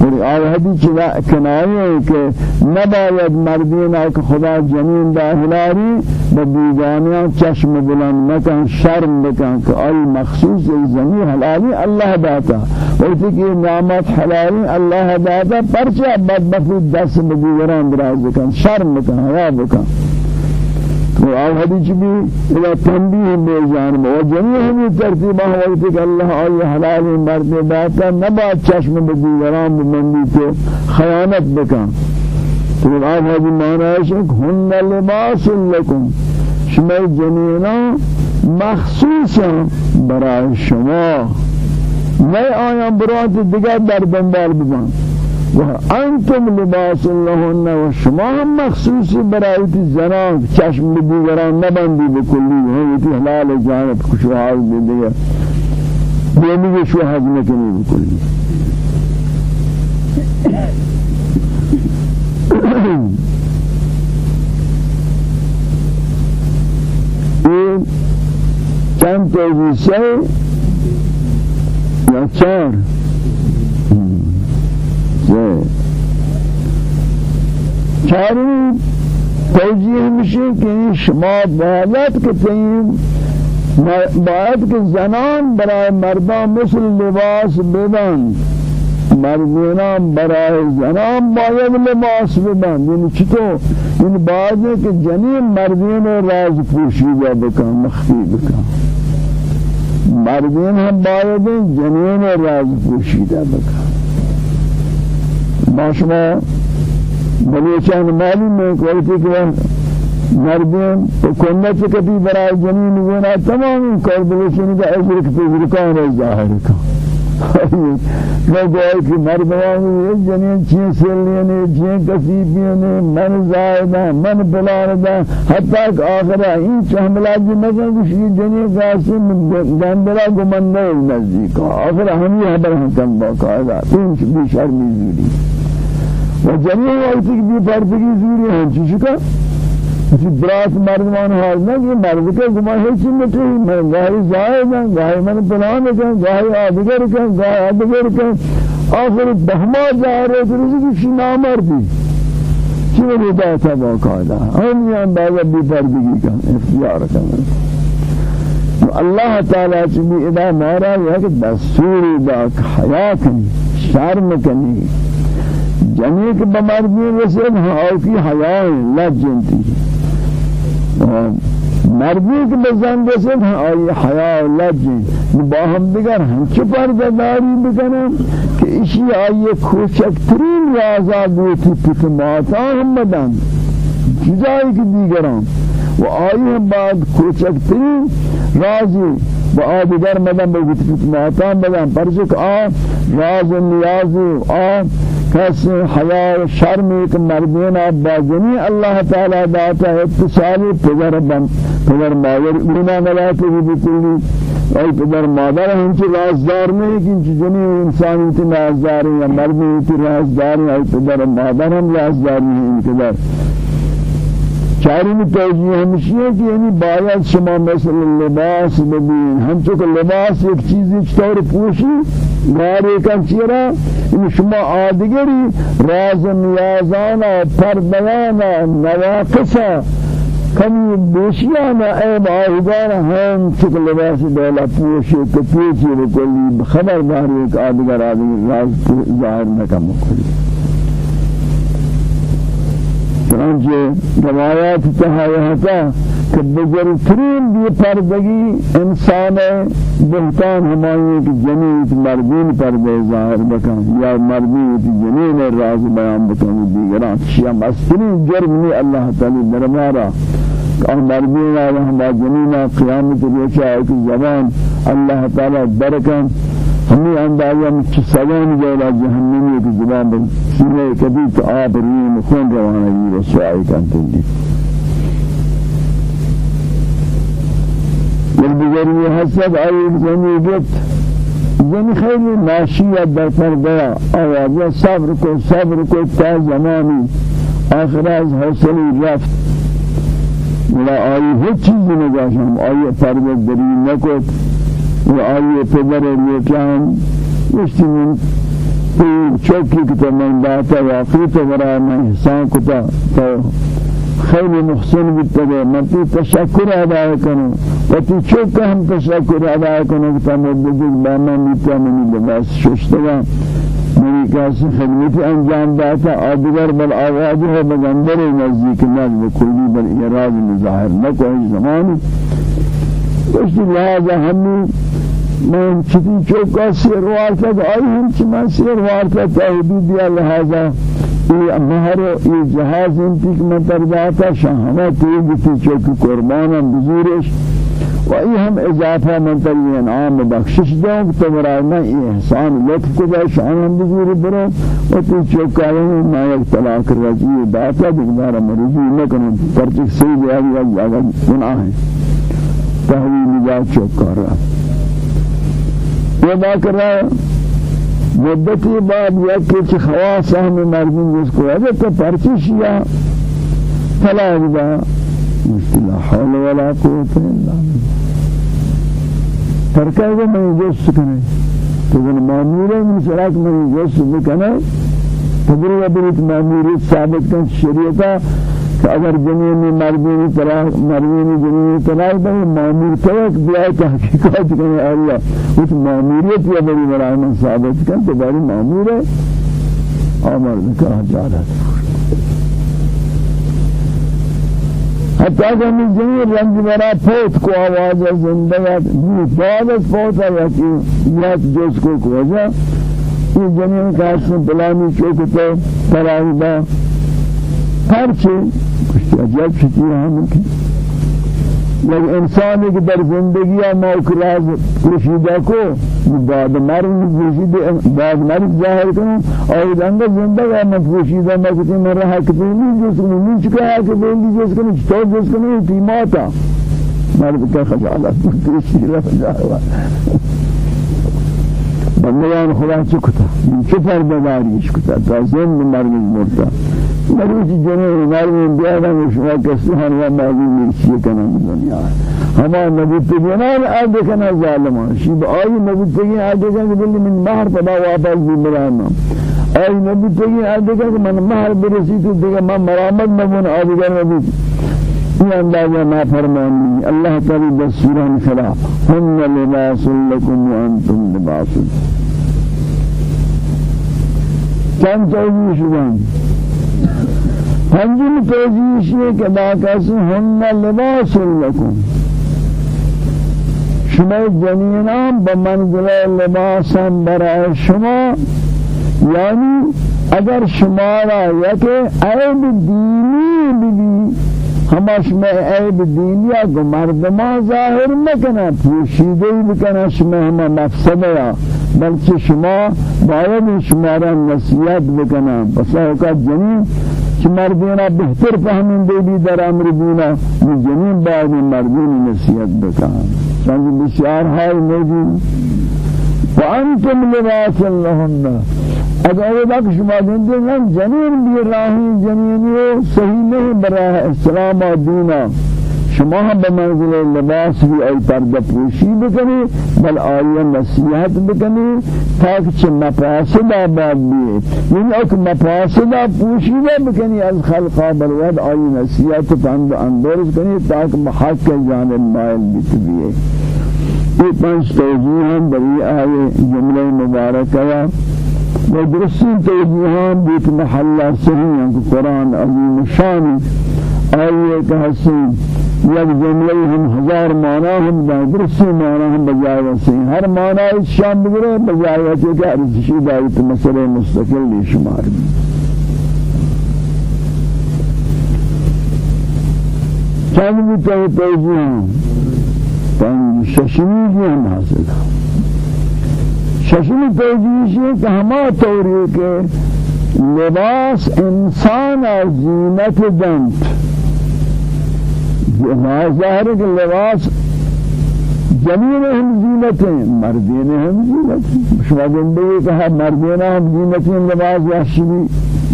اور آیادی چلا کنائے ہیں کہ نباید مردین آکھ خدا جنین داخلاری بدیگانیاں چشم بلند مکن شرم بکن کہ آئی مخصوص زمین حلالی اللہ داتا. وقتی کہ نعمت حلالی اللہ داتا پرچہ بدبخت دست بدیگران دراز بکن شرم بکن حیا بکن. و آن حدیث بھی؟ إلى تنبیہ جانب و جميع ہمی ترتیبہ وقت کہ اللہ آئی حلال مرد داتا نبا چشم بدیگران بمندی تو خیانت بکن۔ تو آن حدیث معنی ہے کہ ہن لباس لکم۔ شما جنینا مخصوصا برای شما۔ میں آیا برات دیگر در دنبال ببن۔ وأنتم لباس لهن وشما هم مخصوصی برای تی زنان چشم دیگران نبندی بکلی هیتی حلال جانب کشوهاز دیگر دیمیگه شو حضم کنی بکلی این چند توجیه یا چار چاری توجیه میشه که شما باید که تیم باید که زنان برای مردان مثل لباس بدن مردان برای زنان باید لباس بدن یعنی چطور این باید که جنین مردین راز پوشیده بکن مخفی بکن مردین هم باید جنین راز پوشیده بکن ما شما بلوچان معلوم ہے کوئی کہ مردین تو کنت کبھی برای جنین ونا تمام کار بلوچان کا اجر کی ذکر ہے ظاہر کا میں گوئی کہ مردان یہ جنین چین سیلینے چین کسیبینے من زائدہ من بلاردہ حتی کہ آخرہ این چہملا جی مجھے کشی جنین قاسم گندرہ گمندہ نزدیک. آخرہ ہم یہ حبر ہم کم باقاعدہ تین بھی شرمی زوری. و جميع وقتی که بی پردگی زوری ہیں چیشی کا اسی برات مردمان حال نہ کہ مرد کے گمان ہے چیز میں میں گاہی زائد ہیں گاہی من پلان ہیں گاہی آدگر ہیں گاہی آدگر ہیں آخر بہما ظاہر ہے کہ رزق کسی نامردی؟ چی وہ ہدایت ہے باقاعدہ ہم یہ اندازہ بی پردگی کا اختیار کرنا اللہ تعالیٰ چلی ادا مارا یہ کہ دستور دا حیا کنی شرم کنی. جنی کہ بمردی رسل ہاں کی حیا لجنتی مردی کہ بزن رسل ہاں آئی حیا لجن. باہم دیگر ہم چپر داری بکنم کہ اسی آئی کوچکترین رازا بیتی پتماتا ہم بدن. جزائی کی دیگران. و ہم بعد کوچکترین رازی با آدگر مدن بگیتی پتماتا بدن. پرچک آ راز نیازی آ کس حیا و شرم ایک مردین با جمی اللہ تعالی داتا اتصالی پدر بن پدر مادر اینا ملاتی بھی بکلی اور پدر مادر ہنچی رازدار نہیں کہ انچی جنی انسانی تی رازدار یا مردی تی رازدار اور پدر مادر ہم رازدار ہیں ان کے در چارمی توجیه ہمشی ہے کہ یعنی باید شما مثل لباس ببین۔ ہم چونکہ لباس ایک چیزی چطور پوشی گاری کن چیرا شما آدگری راز نیازانا پردیانا نواقصا. کمی بیشیانا عیب آہدانا ہم چونکہ لباس دولا پوشی کپیچی بکلی خبرداری ایک آدگر آدگر راز ظاہر نکم کلی چنانچہ روایات تہایتا کہ بزرگترین بھی پردگی انسان بہتان ہمائی کہ جنیت مردین پردے ظاہر بکن یا مردین جنین راز بیان بکن دیگران. شیعہ مسترین جرم نہیں اللہ تعالی درمارا اور مردین آلہ ہما جنین قیامت روچہ ایک زبان اللہ تعالی برکن. ہمیں اندازہ میں سلام جولا جہنمی کی زبان پر سینے کبھی تو آپ ریم خون روانا یہ رسوائی کرتے ہیں بزرگی حسد آئی زمین گفت زمین خیلی ناشیت پر گیا آواز یا صبر کو صبر کو تا زمانی آخر از حوصلی رفت. ولا آئی هیچ چیزی نگاشم. آئی پرود دری نکت و آئیے پدر لیکن اس من چوکی کتا من باتا واقعی تو برای من احسان کتا تو خیلی محسن بیتگه من تی تشکر ادا کنو و تی چوک هم تشکر ادا کنو کتا مدجد با من بیتا منی لباس ششتگا میری کاسی خدمتی انجام داتا آدگر بل آوازی ہے بگندر نزدیک نزد کلی بل ایراد مظاہر نکو اس زمانی. اس لہذا ہمیں من چتی چوکا سیروار تک آئی ہم چی من سیروار تک تحدید دیا لہذا یہ مہر یہ جہاز انتی کہ من ترداتا شاہمہ تیگ تی چوکی قربانا بزورش. و ای ہم اضافہ من تر یہ انعام بخشش دوں تمہرا میں یہ احسان لطف کو دے شان بزور برو و تی چوکا لیں ما یک طلاق رجی داتا بگدارا مرضی نکنم. پرچک سید آگی اگر گناہ ہے تحویل نجات چوکا رہا پیدا کر رہا مدتی بعد یا کچھ خواص ہم مردین جس کو ہے تو پرچی شیعہ طلاق دا لا حول ولا قوت الا بالله. ترکہ کو میں جس کرے تو وہ مامور ہے من شراک میں جس بکنے تدری بریت ماموریت ثابت کن شریعتا کہ اگر جنین مردین طرح مردین جنین طرح بھئی معمول توک بیائی تحقیقات کرنے اللہ اس معمولیت یا بڑی برای من ثابت کن تو بڑی معمول ہے۔ آمر بکا جارت حتی کہ ہمیں جنین رنج برا پوت کو آواز زندگت بود بعد از پوت ہے کہ یاد جس کو کو وجہ یہ جنین کا حسن بلانی چوکتا ترائی با پرچه کشتی عجب شکیه همون که؟ یک انسانی که در زندگی ما کلاس کشیده کو بعد مرگ کشیده بعد مرگ ظاهر کنم اور انگا زندگی ما کشیده ما کتی من راه کتونی جس کنی من چکا کہ بیلی جس کنی چطور جس کنی تیماتا. مرد کا خجالت کشی رفت جاوا بندگان خدا چکتا چه پردگاریش کتا تا زن مرگ مرتا مروچ جنه مرگ بیادم شما کسی هنوا مازی مرسی کنن دنیا ہما نبی تگینان آدھے کنا ظالمان شیب آئی نبی تگین آدھے کنا بلی من مہر پدا واپس بھی مرانا آئی نبی تگین آدھے کنا من مہر برسی تو دیگا من مرامت آدھے کنا نبی یہ اندازہ نافرمانی اللہ تعالی دستوران خلاف ہن لباس لکم وأنتم لباس. چند توجیه شدن پنجم توجیهش ہے کہ باقاس ہن لباس لکم. شما جنینان بمنزل لباسا برای شما یعنی اگر شما را یک عیب دینی ببی ہمش میں عیب دینیا کو مردما ظاہر مکنا پوشیدہ بکنا شما ہما مفسدیا بلکہ شما باید شما را نصیحت بکنا بس اوقات جنین کہ مردینا بہتر فهمین دے بھی در أمر دینا یہ جنین باید مردین نصیحت بکنا چونکہ بسیار حال موجود وأنتم لباس لهن. اگر وقت شما گے جنین بھی راہی جنینی صحیح نہیں برای اسلام و دینا شما هم به منزل لباس بھی آی پردہ پوشی بکنی بل آیا نصیحت بکنی تاکہ چه مفاسد آباد بھی یعنی اک مفاسد پوشیدہ بکنی از خلقا بل ود آئی نصیحت پند اندرز کنی تاکہ محق جانب مائل بتبیئے یہ پانچ توجیہ ہم بری آئے جملہ مبارکہ و درستی توجیحان بیت محلہ صحیح کہ قرآن عظیم شان آئیے کہ حسین یک جملے ہم ہزار معنی ہم درستی معنی ہم بجائے وسیں ہر معنی اس شام بگرے بجائے وسیں کہ ارزشی مستقل لی شمار چند بھی ششمی بھی ہم حاصل ہیں۔ ششم توجیش ہے کہ ہما توری کے لباس انسان زینت دنت ظاہر کہ لباس جمین ہم زینت ہیں مردین ہم زینت ہیں. شما زندگی کہا مردین ہم زینت ہیں لباس یحشبی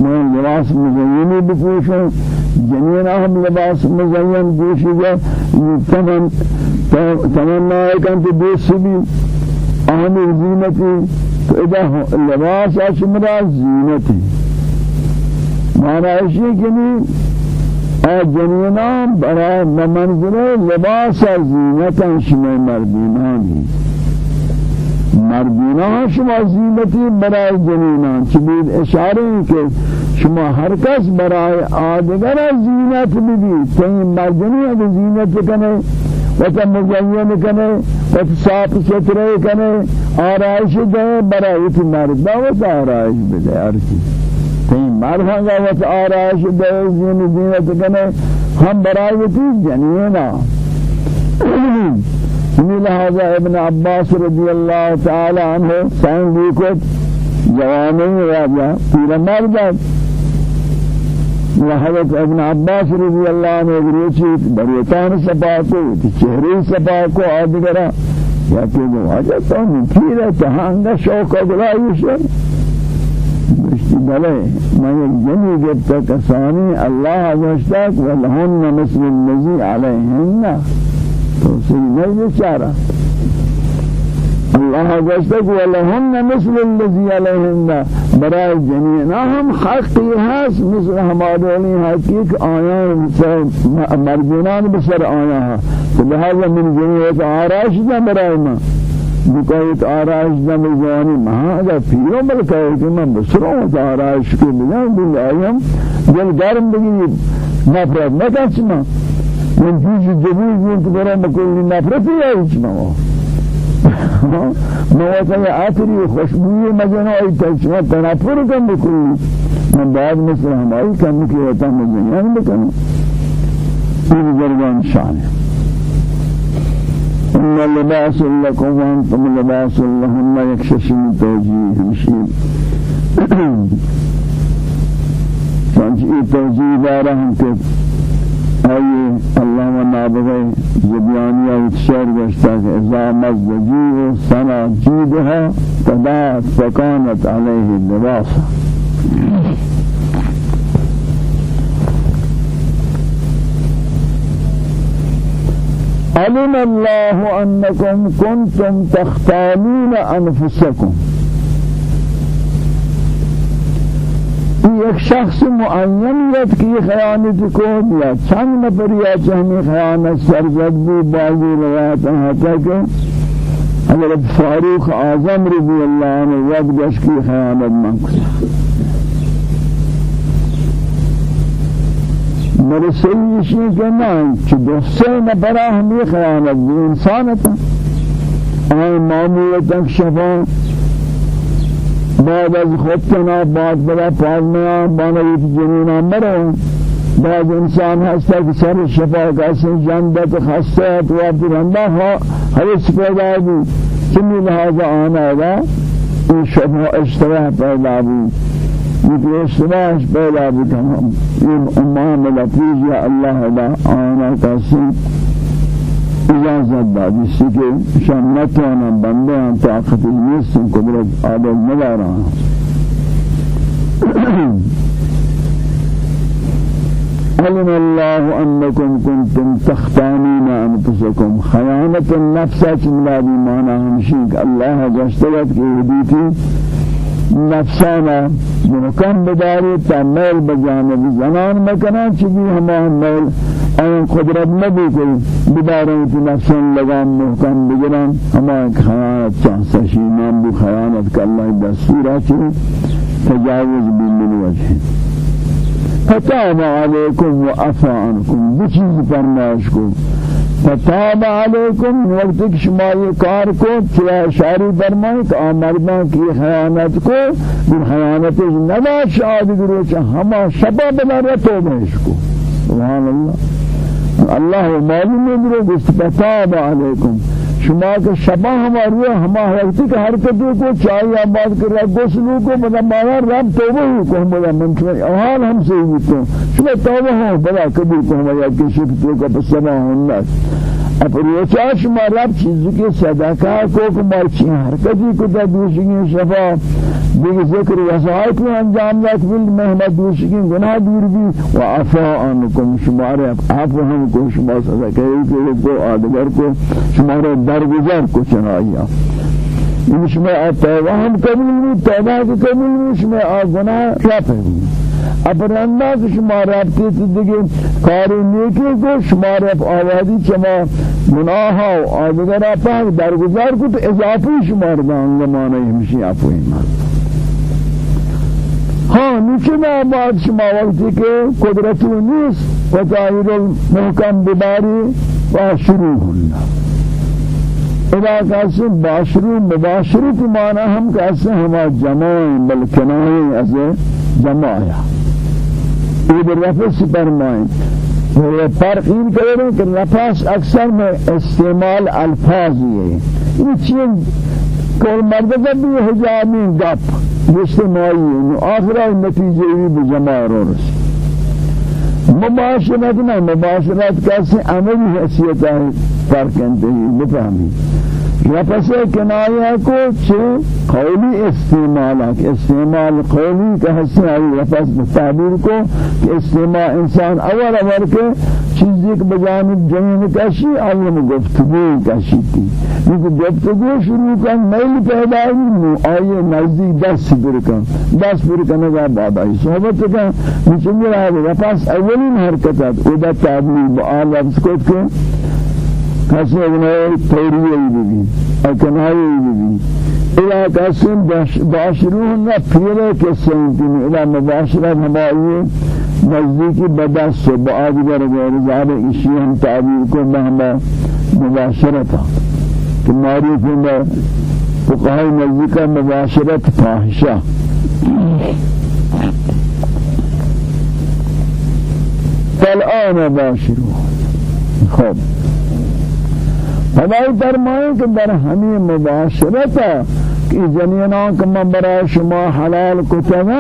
میں لباس مزینی بپوشوں جنین ہم لباس مزین پوشی جا. تمنا ہے کہ بیس بھی اہم زینتی تو اذا لباس أشمرا زینتی معنی اشی کنی جنینان برای منزل لباس زینتا شما مردینانی مردینان شما زینتی برای جنینان. چبید اشاره کہ شما ہر کس برای آدگر زینت بھی تین مردنی اگر زینت کنے وقت مزین کنے وقت صاف سترے کنے آرائش دے برای تی مرد. وقت آرائش بدے ارچی تین مرد ہنگا وقت آرائش دے زین زینت کنے ہم برای تی جنینا ہمی لہذا ابن عباس رضی اللہ تعالی عنہ سائن لیکت جوانی راجہ پیرا مردت حضرت ابن عباس رضی اللہ عنہ گریچی بریتان سپا کو چہرے سپا کو آدگرا یا کہ وہ تو مکیر ہے تہانگا شوق اگلائیش ہے مشتی بلے میں ایک جنی گفتا کسانی اللہ عزوشتاک ولہن مثل النزی علیہن۔ تو سری نہیں چارہ۔ الله گوشتک ولهن مثل الذي عليهن. برای جنین هم حقی هست مثل ہمارے حقیق آیان مردینان بسر آیا ہے تو لہذا من جنین آرائش دا برای ما بکایت آرائش دا مزانی مہا اگر پیرو کہ من بسروں آرائش کے بجان دل آیم دل گرم بگی نفرت نکچ ما من جوج جبوز من تبرا مکلی نفرت یا هیچ ما مواسم عطری خوشبوی مجنوعی تشما تنفر کن بکلی من بعد مثل ہماری کم کی ہوتا مجنیان بکنی. این درگان شانه. إن لباس لكم وأنتم لباس لهم يكشف من توجيه مشين چانچہ یہ توجیہ دارا ہم کہ اللہ و نابغی زبیانیہ اتشار گشتا کہ اذا مزجیو سنا جیدها تدات فکانت علیہ اللباسا علم الله أنكم كنتم تختالون أنفسكم یک شخص معین یت کی خیانت کو یا چند نفر یا چہمی خیانت سرزد بھی بعضی روایت ہے کہ حضرت فاروق اعظم رضی اللہ عنہ یک جش کی خیانت من کو مرسلی شی کہ نہ کہ دوسرے نفر ہمیں خیانت انسانتا آئی معمولتا شفا بعد از خود کنا بعد بلا پازمیا بانویت جنینا مرو بعد انسان هستا کہ سر شفا کسی جندت خستت وقت رندہ حوث پیدا بھی چمی لہذا آنا دا این شفا اشتباه پیدا بھی یہ اشتباہ پیدا تمام یہ امام لطیج یا اللہ دا آنا کسی. اجازت داد اسی کہ شان نتوانا بندے ہیں طاقت نیست قدرت آدم ندارا علم الله أنكم كنتم تختانين أنفسكم خيانة النفس جملة بمعنى همشيك الله جشتغت كهديتي نفسانا محکم بداری تا میل بجانب زنان مکنا چگی ہمان میل این قدرت نبی کوئی بداری تی نفسان لگام محکم بگران ہمان خیانت چانسا شیمان بو خیانت کا اللہ دستورا چی تجاوز بین وجه. فتاب علیکم و افا عنکم. دو چیز فرمائش کو فتاب علیکم وقت کہ شما یہ کار کو چلا اشاری فرمائے کہ مردان کی خیانت کو ان خیانت ندا شاد گرو چا ہما شبا بنا توبہ اس کو سبحان اللہ اللہ معلوم ہے گرو فتاب علیکم۔ شما کے شبہ ہمارے ہما وقت کہ حرکتوں کو چاہیے آباد کر رہا گسلوں کو بنا مانا رب توبہ ہی کو ہم بلا منشور اوہان ہم سے ہی تو شما توبہ ہوں بلا قبول کو ہم یا کسی کا پسما ہونا اب روچا شما رب چیزی کے صدقہ کو کمال چی حرکتی کو دا دوشگی شفا دیکھ ذکر وسائل کو انجام دات بل محمد دوشگی گناہ دور بھی و عفا عنکم شما رب عفو ہم کو شما صدقہ کو آدگر کو شما رب درگزر کو چنائیا ان شما توبہ ہم قبول بھی توبہ کو قبول بھی شما کیا پہلی اب رندہ شما رابطے دیگه کاری نیکی کو شما رب آوازی چما گناہ و آدگر پاک درگزار کو تو اضافی شما ردان زمانه ہمشی آپ ایمان ہاں نیچے میں بعد شما وقتی کے قدرتی نیست و ظاہر المحکم بباری و شروع ہننا اذا کہتے باشرو مباشرو کی معنی ہم کہتے ہیں ہما جمعیں بلکنائیں از جمعہ یہ رفع فرمائیں وہ فرق این کرے کہ لفظ اکثر میں استعمال الفاظ ہے یہ چیز کل مرد بھی حجابی گپ اجتماعی. آخرہ نتیجے بھی بجماع رو رسی مباشرت نہ مباشرت کیسے عملی حیثیت ہے فرق انتہی بفهمی لفظ کنایہ کو چھ قولی استعمال ہے استعمال قولی کا حصہ ہے لفظ تعبیر کو کہ استعمال انسان اول اول کے چیزی کے بجانب جنین کشی علم گفتگو کشی تھی لیکن گفتگو شروع کن میل پیدا ہوئی آئیے نزدیک دس برکن دس برکن اگر بعد آئی صحبت کن. نچنگی رہا لفظ اولین أو دا تعبیر با لفظ کو کہ کسی اگنای توریه بگی اکنایی بگی إلى قسم باشروهن پیره کسی انتینی إلى مباشرت ہمائی نزدیکی بدست و با آدگر غیر ظاہر اشی ہم تعبیر کو مہما مباشرتا کہ معروف ہے فقہائی نزدیکا مباشرت فاحشہ فالآن باشروه خب ہماری فرمائیں کہ در ہمیں مباشرت کہ جنینوں کا برای شما حلال چگن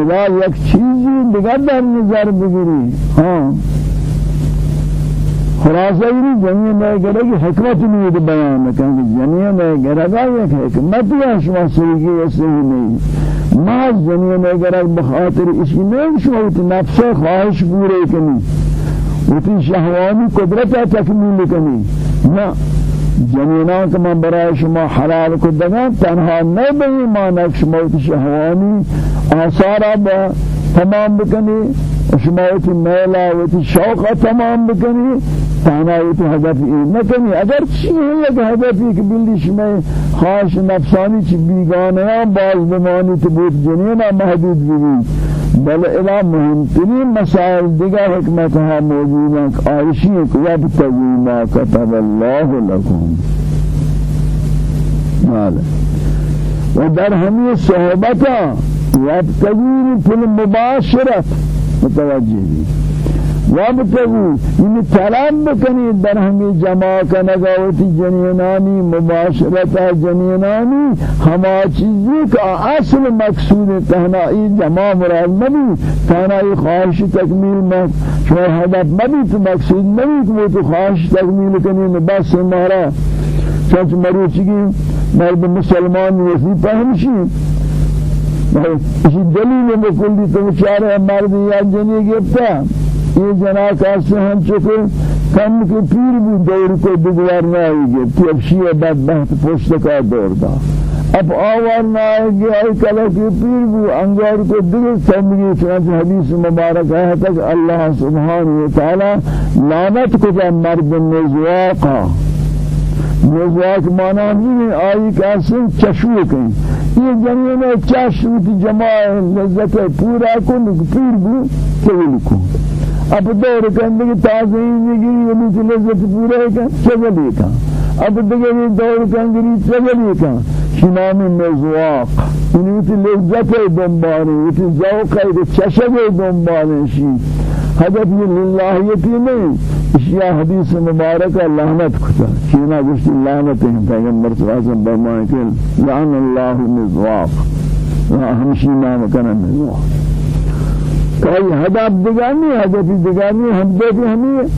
اذا یک چیزی دیگر در نظر بگیری ہاں خلاصہ یہ جنین میں گرے کی حکمت نہیں بیان کریں کہ جنین میں گرے گا یک حکمت ہے شما سریگی ایسے ہی نہیں ما جنین میں گرے بخاطر اس کی نہیں شما نفس خواہش پورے کنی. وتی شهوانی قدرت تکمیل کنی. نه جنینا که برای شما حلال کردم تنها نه به ایمان شما شهوانی آثار با تمام بکنی شما وتی میلا وتی شوق تمام بکنی تنها وتی هدف این نکنی اگر چی یک هدفی که بلی شما خواهش نفسانی چی بیگانه باز بمانی تو بود جنینا محدود ببینی بل إلى مهمترین مسائل دیگر حکمتها موجود ہیں کہ وابتغوا ما كتب الله لكم مالا و در ہمی صحبتا وابتغوا فی المباشرت متوجہ بھی وابتغوا إن طلب بکنی در ہمی جمع کنگاوتی جنینانی مباشرت جنینانی ہما چیزی کا اصل مقصود تہنائی جمع مراد نبی تہنائی خواہش تکمیل میں شوہ ہدف نبی تو مقصود نبی وہ تو خواہش تکمیل کنی بس مارا چونچ مروچی کی مرد مسلمان وظیفہ ہمشی اسی دلیل مکلی تو چارے مرد یا جنی گفتا یہ جنا کاسے ہم چکے کم کے پیر بھی دور کو دگوار نہ آئی گے تیب شیعہ بدبخت پشت کا دور دا اب آوار نہ آئے گے آئی کلا کے پیر بھی انگار کو دگر سمگی چنانچہ حدیث مبارک ہے تک اللہ سبحانہ وتعالی لعنت کو جا مرد نزواقا نزواق مانا نہیں آئی کاسے چشو کہیں یہ جنین چشو تی جماع لذت پورا کن پیر بھی کول کو اب دور کرنے کی تعظیم نگری وہ نیچے لذت پورے کا چگلی کا اب دیگر دور کرنے کی چگلی کا شنام مزواق. انہی لذت دنبانے انہی ذوق ہے چشم دنبانے شی حضرت للہیتی نہیں اشیاء حدیث مبارکہ لعنت کتا چینا گشتی لعنت ہیں پیغمبر صلی اللہ علیہ وسلم برمائے کہ لعن اللہ مزواق. ہمشی نام کنا مزواق. کوئی هدف دیگانی هدفی دیگانی هم دیگه همی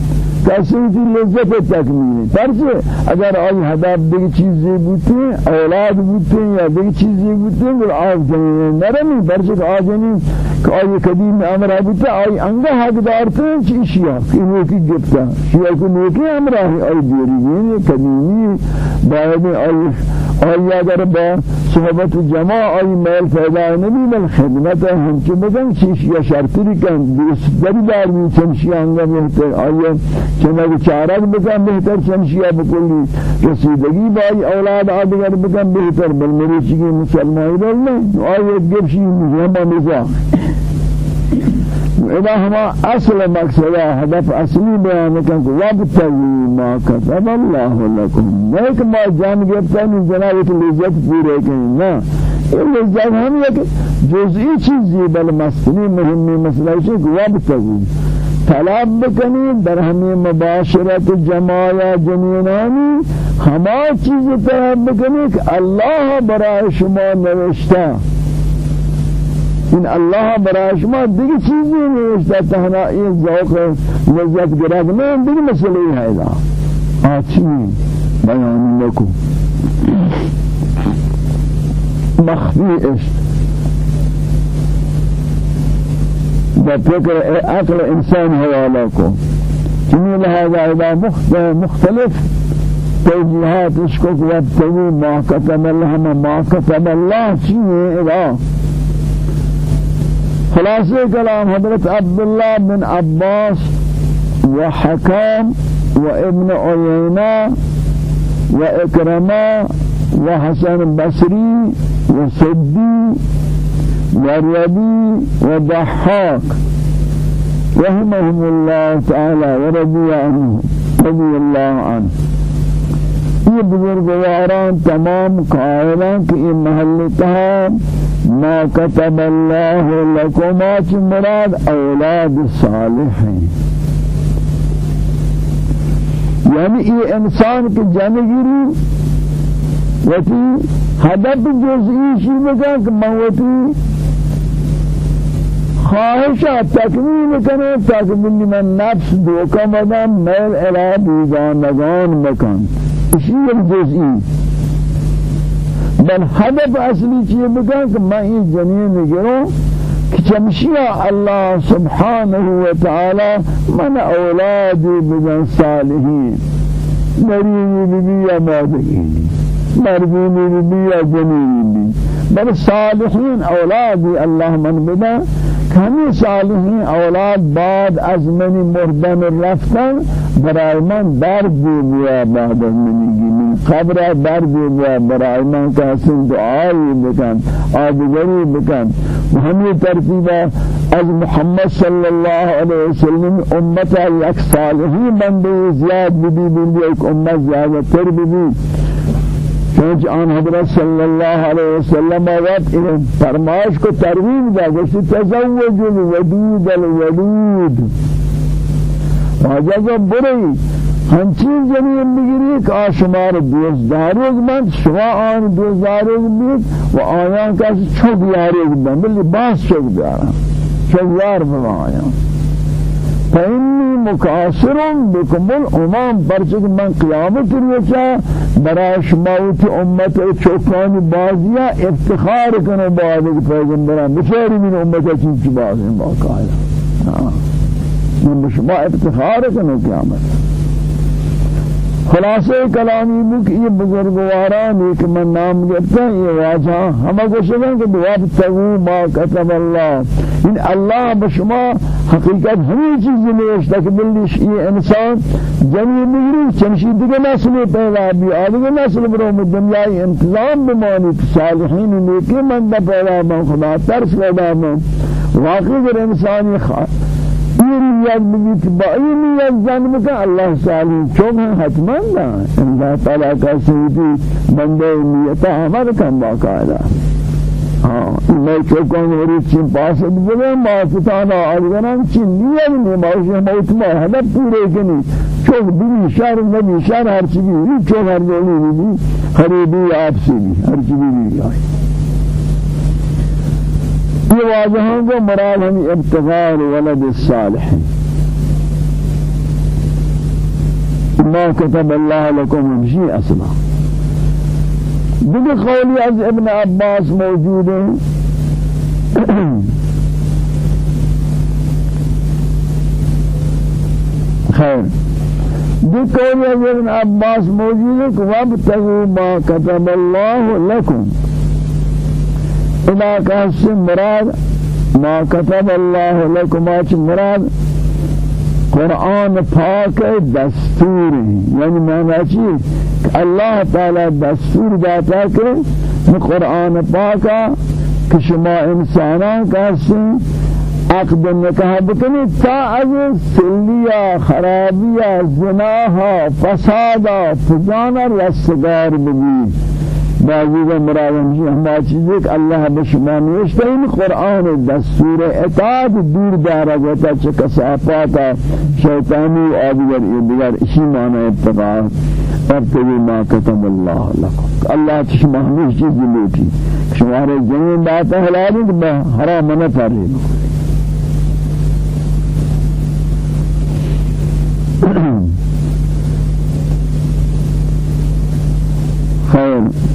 کسی کی لذت تکمیل. پرچه اگر آئی هدف دیگه چیزی بودی أولاد بودی یا دیگه چیزی بودی گل آف جنین نرمی. پرچه که آجنین که آئی قدیم امرہ بودی آئی انگا حق دارتے ہیں چی شیعہ کی نوکی گفتا شیعہ کو نوکی امرہ آئی دیری قدیمی باید آئی آئی اگر با صحبت جماع آئی میل پیدا نبی بل خدمت ہم چی بگن چیش شرطی کن دوست دری دار چنشی آنگا بہتر آئی چنگ چارک بکن بہتر چنشی بکلی رسیدگی بائی أولاد آدگر بکن بہتر بل میری چکی مسلمانی بل نہیں آئی ایک گرشی مجھما مزاق اذا ہما اصل مقصد هدف اصلی بیان کن کہ وابتغوا ما كتب الله لكم نیک ما جان گرفتا نہیں جناب لذت پورے کریں نا یہ لذت ہم ایک جزئی چیزی بل مسئلی مهمی مسئلہ ہے کہ وابتغوا طلب بکنی در ہمیں مباشرت جماع جنینانی ہما چیز طلب بکنی کہ اللہ برای شما نوشتا ان الله برای شما دیگه چیزی نیست تنها این ذوق لذت گرفت. نه دیگه مسئله ہے دا آچی بیان نکو مخفی است بفكر عقل إنسان حوالہ کو چنی لہذا اذا مختلف. توجیحات اس کو ما كتب الله ما كتب الله. چیئے اذا خلاصة كلام حضرت عبد الله بن عباس وحكام وابن عيينة وإكرمة وحسن بصري وسدي وربي وضحاك رحمهم الله تعالى ورضي عنه رضي الله عنه. یہ بزرگواران تمام قائلان کہ یہ ما كتب الله لكم مراد أولاد الصالحين یعنی یہ انسان کے جانگیری وتی هدف جزئی شی بکا کہ موتی خواہشہ تکمیل کرے تکمیل من نفس دوکا مدن میل الہ بیگانگان مکن. اسی جزئی؟ بل هدف اصلی چیه بکن که من این جنین گروں کہ چمشیا اللہ سبحانہ وتعالی من اولادی بجن صالحین. مرینی بی یا مادگی مربونی بی یا جنینی بل صالحین اولادی اللہ من بدا کمی صالحین أولاد بعد از منی مردن رفتن برای من درد بیا بعد از منی قبر در بیا برای من حسن دعایی بکن آدگری بکن ہمی ترتیبہ از محمد صلی اللہ علیہ وسلم امت یک صالحی بندے زیاد بھی بندے ایک امت زیادہ تر بھی چونچہ آن حضرت صلی اللہ علیہ وسلم وقت ان فرمائش کو ترویج دا گوشتی تزوج الودود الودود واجہ برئی ہنچین زمین بگیری کہ آشمار دوزداروگ بند شما آن دوزداروگ بید و آیان کسی چوک یاروگ بند بلی باس چوک دارا چوک یار بما آیان. فإني مكاسر بكم الأمام برچك من قيامت روچا برای شماوت امت چوکانی بازیا افتخار کنو بعد پیغمبران بچاری من امت چیز بازی باقایا من بشما افتخار کنو قیامت. خلاصے کلامی بک یہ بزرگواران ایک من نام گرتا ہے یہ واجہ ہمیں کو شکن کہ دعا تغو ما کتب اللہ۔ ان اللہ بشما حقیقت ہمیں چیز نوشتا کہ بلیش یہ انسان جنی مگری چنشی دیگه نسل پیدا بھی آدھگے نسل برو دنیای انتظام بمانی صالحین نیکی من دا پیدا من خدا ترس پیدا من واقعی در انسانی خواہ نیت بگیت با این نیت زن بکن اللہ سالی چون ہے حتما نا اللہ تعالیٰ کا سیدی بندے نیتا عمل کن باقاعدہ ہاں میں چوکوں میری چین پاس بگے مافتانا آدگران چین نیت نہیں ماشی موت ما ہدف پورے کنی. چوک بھی شہر نبی شہر ہر چیزی چوک ہر جولی بھی خریبی آپ سے بھی ہر چیزی بھی آئی یہ واجہوں کو مراد ہم ابتغار ولد الصالح. ما كتب الله لكم امشي أصلا. دیگر قولی از ابن عباس موجود ہے [coughs] خیر. دی قولی از ابن عباس موجود ہے وابتغوا ما كتب الله لكم. إذا كاس مراد ما كتب الله لكم اچ مراد قرآن پاک دستور یعنی معنی چی؟ اللہ تعالی دستور داتا کہ قرآن پاکا کہ شما انسانان کسی عقد نکاح بکنی تا از سلیا خرابیا زناها فسادا فجانا رستگار بگید بعضی کا مراد ہم چیز ہے کہ اللہ بشما نوشتا ہے قرآن دستور اطاعت دور دارا گتا چکا صحفاتا شیطانی و آدگر ادگر اسی معنی ابتقاء ابتغی ما کتب اللہ لکم. اللہ چشما ہمیش چیز لوٹی شمارے جنین بات حلالی کہ حرام نہ پڑھے [clears throat] خیر.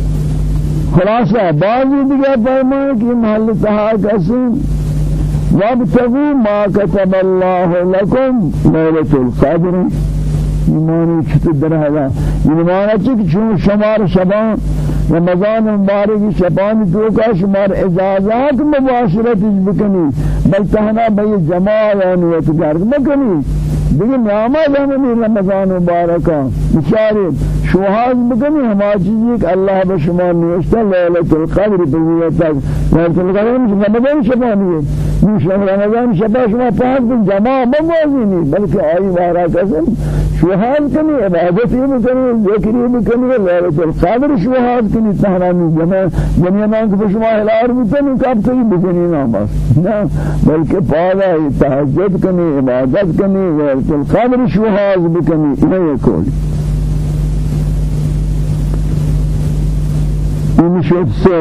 خلاصہ بعضی دیگر فرمائے کہ محل تہا کسیم وابتغوا ما كتب الله لكم ليلة القدر۔ ایمانی چطور در هذا ایمانی چی چون شمار شبان رمضان مبارک شبان تو کا شمار اجازات مباشرت بکنی۔ بل تہنا بھئی جماع و نیت گرد بکنی۔ دیگه نعمت همین رمضان مبارکہ بچاری شوهاز بکنی ہما چیزی کہ اللہ بشما نوشتا لیلت القدر بزیتا لیلت القدر مش رمضان شبانی ہے مش رمضان شبا شما پاک بن جماع بموازی نہیں بلکہ آئی بارا قسم شوهاز کنی عبادتی بکنی ذکری بکنی لیلت القدر شوهاز کنی. تحرامی جمع جمعیان کو شما ہلار بکنی کب تک بکنی ناماز نا بلکہ پالا تحجد کنی عبادت کنی لیلت القدر شوهاز بکنی یہ کولی این شد سے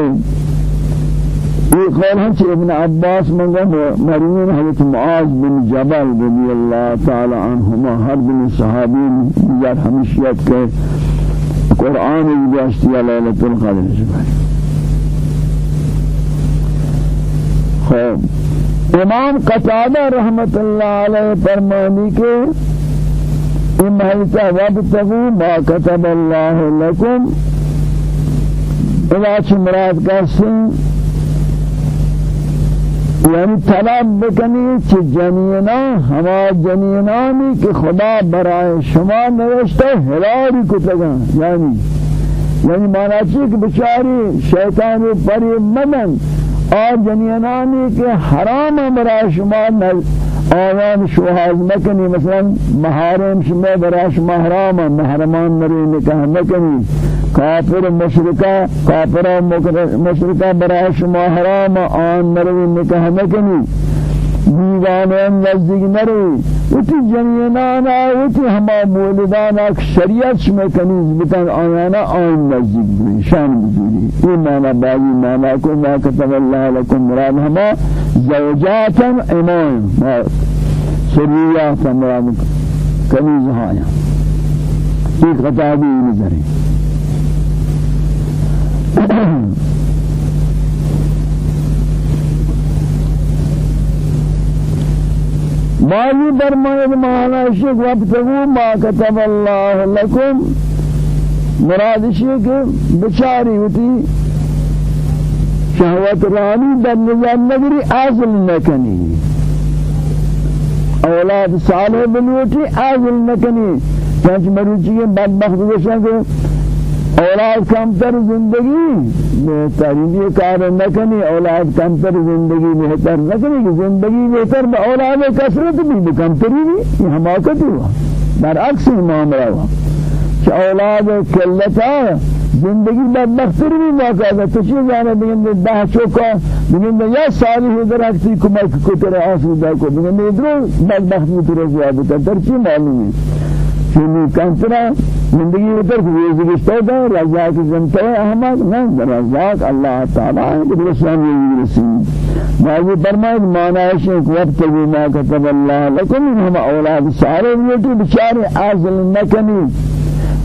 یہ قول ہے ابن عباس منگا مرین حضرت معاذ بن جبل رضی اللہ تعالی عنہما ہر بن صحابی دیگر ہمشیت کے قرآن جاشتی لیلت القدر. شبہ خوب امام قتادہ رحمت اللہ علیہ فرمانی کے امہیتا وابتغوا ما كتب اللہ لکم چھ مراد کسیں یعنی طلب بکنی چھ جنینا ہما جنینانی کہ خدا برائے شما نوشتے ہلاری کتگا یعنی یعنی مانا چی کہ بچاری شیطان پری مدن اور جنینانی کہ حرام برائے شما آوان شوهاز مکنی. مثلا محارم شما برای شما حرام محرمان نری نکاح مکنی. کافر مشرکا کافر مشرکا برای شما حرام آن نروی نکاح مکنی. دیوانه نزدیک نروی وتی جنینانا وتی هما مولدانا شریعت شما کنیز بکن آیانا آن نزدیک بی شان بزیدی این مانا باقی مانا کو ما کتب اللہ لکم مراد هما زوجاتا ایمان. سریعتا مراد کنیز هایا ایک خطابی نظری بعضی برمائد معنی شک وابتغو ما كتب الله لكم مراد شک بچاری ہوتی شهوت رانی در نظام نگری عازل نکنی۔ أولاد صالح بنوٹی عازل نکنی۔ چنچ مروچی بدبخت گوشن کہ أولاد کمتر زندگی بہترین یہ کار نکنی أولاد کمتر زندگی بہتر نکنی کہ زندگی بہتر با أولاد کثرت بھی کمتری بھی یہ حماقت ہوا برعکس معاملہ ہوا کہ أولاد قلتا زندگی بدبختر بھی واقع ہے تو چیز جانے بگن ده چوکا بگن یا صالح درختی کمک کو تر آسودا کو بگن ادرو بدبخت بھی تر زیادہ تر چی معلوم ہے چنی کنترا زندگی اتر کو یہ گشتہ ہے رزاق زنتے احمد نہ رزاق اللہ تعالی. ہے رسول یہ رسول باقی فرمائے معنی ہے وقت ما كتب الله لكم انهم أولاد سارے یہ بیچارے عازل نکنی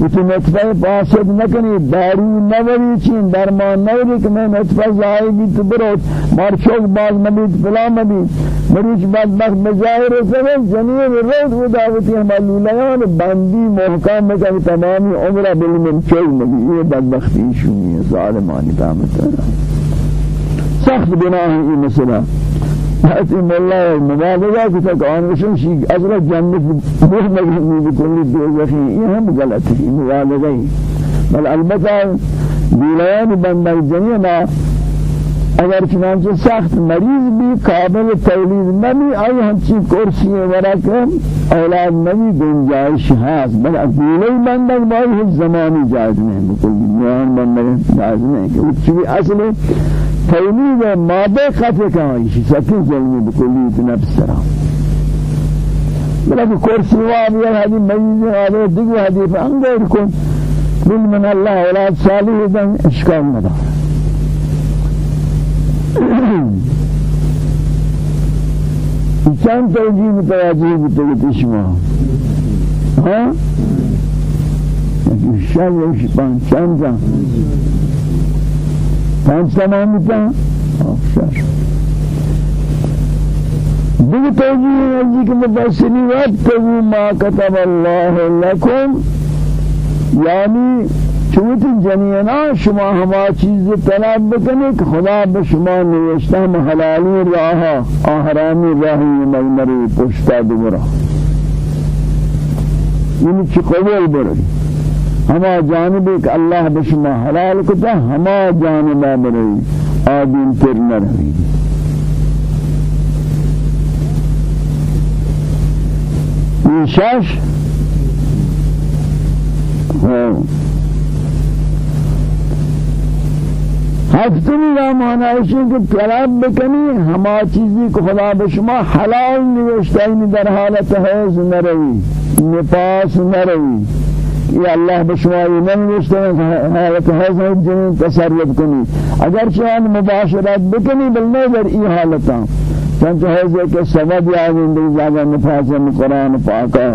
وتی نطفة فاسد نکنی دارو نوری چین. درمان نوری که من نطفة زایی بیت برود. مارچوک باز مبید فلا مبید. مریچ بدبخت بظاهر سبب. جنین رود و دعوتی ہمالولیان بندی محکم مکن تمامی عمر بالمن چوک مبید. یہ بدبختی شونی ہے ظالمانی قامت سخت بناہ یہ مسئلہ حتی مولا مبالغہ کی تک آنشن شی ازرا جنت بوہ مگنی بکلی دوزخی یہ ہم غلط ہے مبالغہ بل البتہ بیلیان بندر جنینا اگر چنانچہ سخت مریض بھی قابل تولید نبی آئی ہمچی کرسی ورک أولاد نبی گنجائش ہاس بل اکیلی بندگ بائی ہیچ زمانی جائز نہیں بکل نیان بندگ جائز نہیں کہ اچھی اصل تولید مادے کا آئی سکی ظلمی بکلی نفس سرا بلکہ کرسی وابی حدی مریض آدھے دیگو حدیث انگیر کن. بل من اللہ أولاد صالح دن اشکال مدار چند توجیه متوجه بتگه شما؟ ها؟ شش یک پنج چند تا؟ پنج تمام بیتا شش. دیگه توجیه نزدیک مبسلی وابتغوا ما كتب الله لكم یعنی چوت جنینا شما ہما چیز طلب بکنی کہ خدا بشما نوشتہ حلالی راہا آہرامی راہی مغمری پشتا دورا. یعنی چی قبول برد؟ ہما جانب ایک اللہ بشما حلال کتا ہما جانبہ برد. آدین پر نرہی یہ شش؟ کا معنی ہے کہ طلب بکنی ہما چیزی کو خدا بشما حلال نوشتائی در حالت حیض نروی نفاس نروی. یہ اللہ بشما یہ نوشتائی حالت حیض جنین تصرف کنی. اگر چاہن مباشرت بکنی بلنے در ای حالتا. چنچہ حیض کے سبب یادیں دی زیادہ نفاس قرآن پاکا.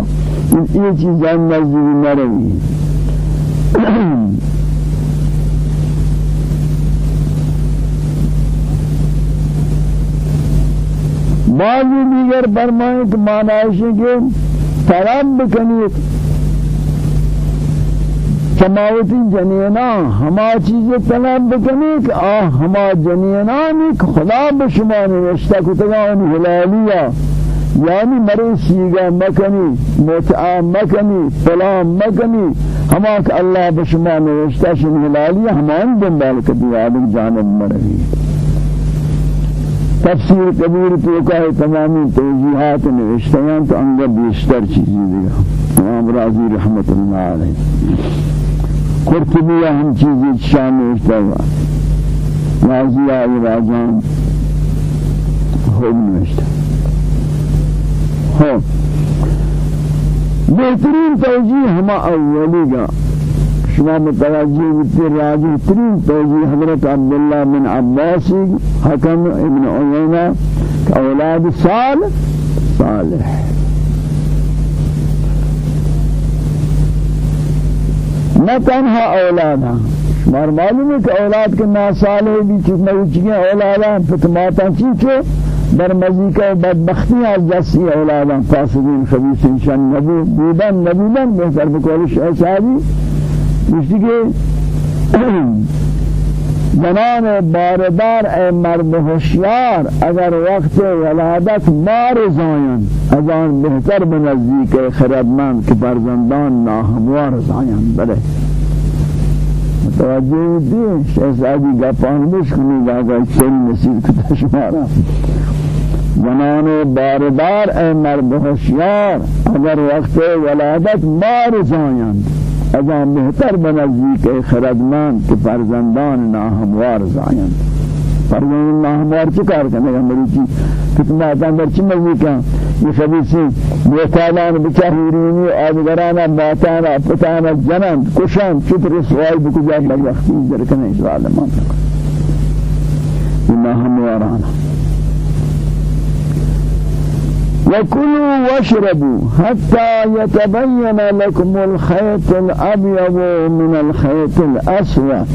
یہ چیزیں نزدی نروی. [clears throat] بعضی دیگر فرمائیں کہ معنی ہے کہ طلب بکنی سماوتی جنینا ہما چیز طلب بکنی کہ آ ہما جنینانی کہ خدا بشما نوشتا کتگان حلالیہ یعنی مرے سیگا مکنی متعا مکنی فلان مکنی ہما کہ اللہ بشما نوشتا شن حلالیہ ہمان دنبال کتی آدم جانب مرہی تفسیر کبیر تو کا ہے تمامی نوشتیاں تو انگا بیشتر چیزی دیا امام راضی رحمت اللہ علیہ. قرطبی ہم چیزی شان نوشتا ہوا. راضی آئی راجان. خوب نوشتا ہو بہترین توجیح ہما اولی گا. شما متوجہ بتے راجع ترین توجیہ حضرت عبداللہ بن عباس حکم ابن عیینہ أولاد صال صالح. نہ تنہا أولاد شمار معلوم ہے کہ أولاد کے ناصالح بھی چکنے چکے أولاد ہیں فتماتا چیچے در مزیکہ بدبختی از دستی اولادان فاسدین خبیثین شان نبو بودن نبودن بہتر بکولش احسابی گوشتی که [clears throat] زنان باردار ای مرد هوشیار اگر وقت ولادت بارزاین از آن بهتر به نزدیک خردمند که فرزندان ناهموار زاین بله. متوجه دین شهزادی گپان بش کنید آقا چل نسید کده شما جنان باردار ای مرد هوشیار اگر وقت ولادت بارزایند. اذا بہتر بنزدیک خردمان کہ فرزندان ناہموار زائن فرزندان ناہموار چکار کرنے گا مری چی؟ کتنا اندر چی مزدیکا یہ خبیصی بیتالان بچہورینی آدگرانا باتانا پتانا جنان کشان چتر رسوائی بکجا بدبختی درکنے ظالمان یہ ناہموارانا وكلوا واشربوا حتى يتبين لكم الخيط الأبيض من الخيط الأسود.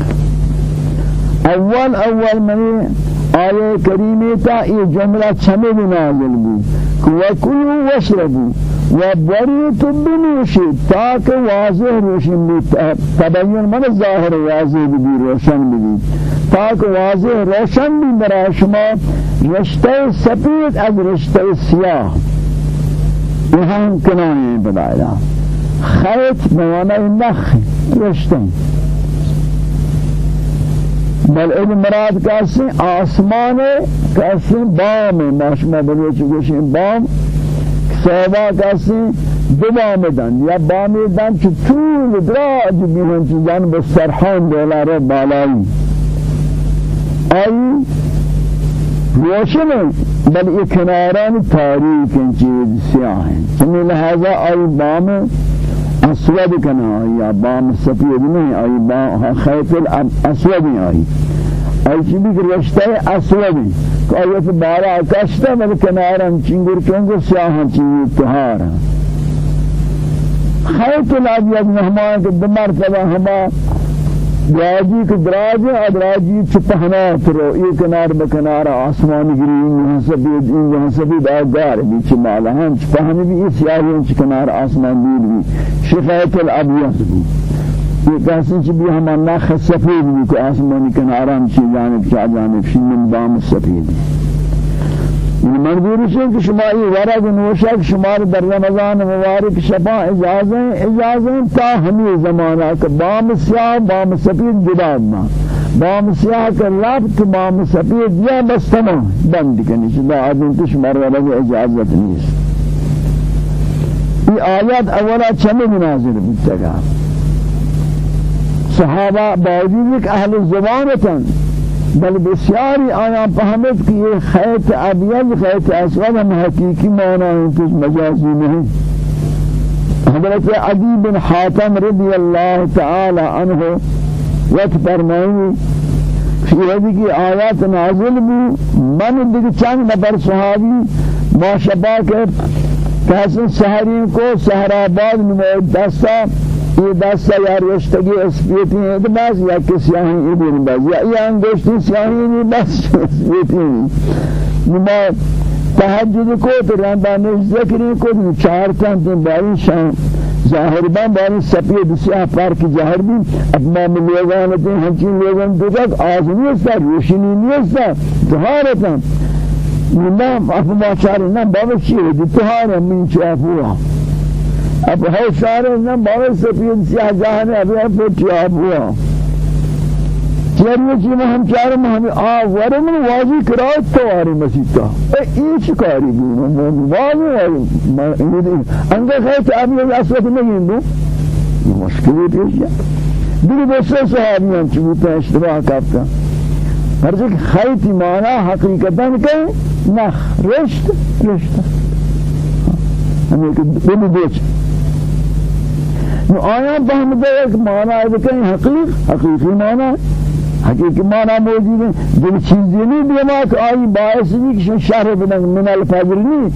أول أول من آية كريمة تا جملہ چھمے بھی نازل بھی وکلوا واشربوا وبریت بنوشی تاکہ واضح روشن بھی تبین من ظاہر واضح بھی روشن بھی تاکہ واضح روشن بھی برای شما رشتہ سفید از رشتہ سیاہ یہ ہم کنائیں بدایا خیط بمعنی نخ رشتہ بل این مراد کسی آسمان کسی بام ماشما بلوچ گوشین بام صحبا کسی دو بام دن. یا بامی دن چه طول دراج بیهن چیزان بسرحان دولار بالائی آئی روشن بل یہ کناران تاریک چیز سیاہ ہیں چنی لہذا آئی بام اسود کنا یا بام سفید نہیں آئی بام خیط الاسود آئی. آئی چیزی کہ رشتہ اسود کہ آیت بارا کشتا بل کناران چنگر چنگر سیاہ چیز اتحار ہیں خیط الابیض مہمان کے دمار تبا ہما دراجی کے دراج ہے دراجی چپہنا ترو یہ کنار بکنار آسمان گری یہاں سبید یہاں سبید آگار بھی چمالا ہم چپہنے بھی اس یاری چ کنار آسمان دیر بھی۔ شفایت الابیض بھی۔ یہ کہتے ہیں بھی ہم ناخ سفید بھی کو آسمانی کناران چی جانب چا جانب شنن بام سفید۔ یہ منظور ہے کہ شما یہ ورد نوشک شمار در رمضان مبارک شفا اجازیں اجازیں تا ہمیں زمانہ کہ بام سیاہ بام سفید جدا نہ بام سیاہ کا لفت بام سفید یا بس تمام بند کنی شدا آدم تو شمار ورد اجازت نہیں یہ آیات اولا چمی نازل بودتا صحابہ باوجود ایک اہل زبانتن. بل بسیاری آیا فهمت کہ یہ خیط ابیض خیط اسود ہم حقیقی معنی ہیں کچھ مجازی نہیں حضرت عدی بن حاتم رضی اللہ تعالی عنہ وقت فرمائیں فیردی کی آیات نازل بھی من دیکھ چند نفر صحابی ما شبا کے کہسن سہرین کو سہرآباد نمائد دستا یہ دست یا رشتگی اسپیتی ہیں تو بس یا کسی آہیں ابن بس یا یہ انگوشتی سیاہی نہیں بس اسپیتی ہیں نما تحجد کو تو رندانش ذکری کو چار تن باری شام ظاہر بان باری سپید سیاہ پارک ظاہر بھی۔ اپنا ملیگانتے ہنچین لوگان دو تک آز نیستا روشنی نیستا تہارتا نام افما چاری نام بابا چیئے تہارا من چافوها اب ہے سارے نہ بہت سفید سیاہ جہاں ہے ابھی اب ٹیاب ہوا چیرے چی میں ہم چارے میں ہمیں آ ورے من واضح کرا تو آرے مسیح کا اے ایچ کاری بھی میں واضح ہے انگے خیلی ابھی اب اسوات نہیں ہندو مشکلی پیش جائے دیگه دوسرے صحابی هم چبوتا اشتباه کرتا هر جا که خیطی مانا حقیقتا که نخ رشت رشت. همه که دیچ آیا فهمتے ہیں کہ معنی ہے کہ حقیق حقیقی معنی. حقیقی معنی موجود ہے جب چیزیں نہیں دیما کہ آئی باعث نہیں کہ شہر بدن. من الفجر نہیں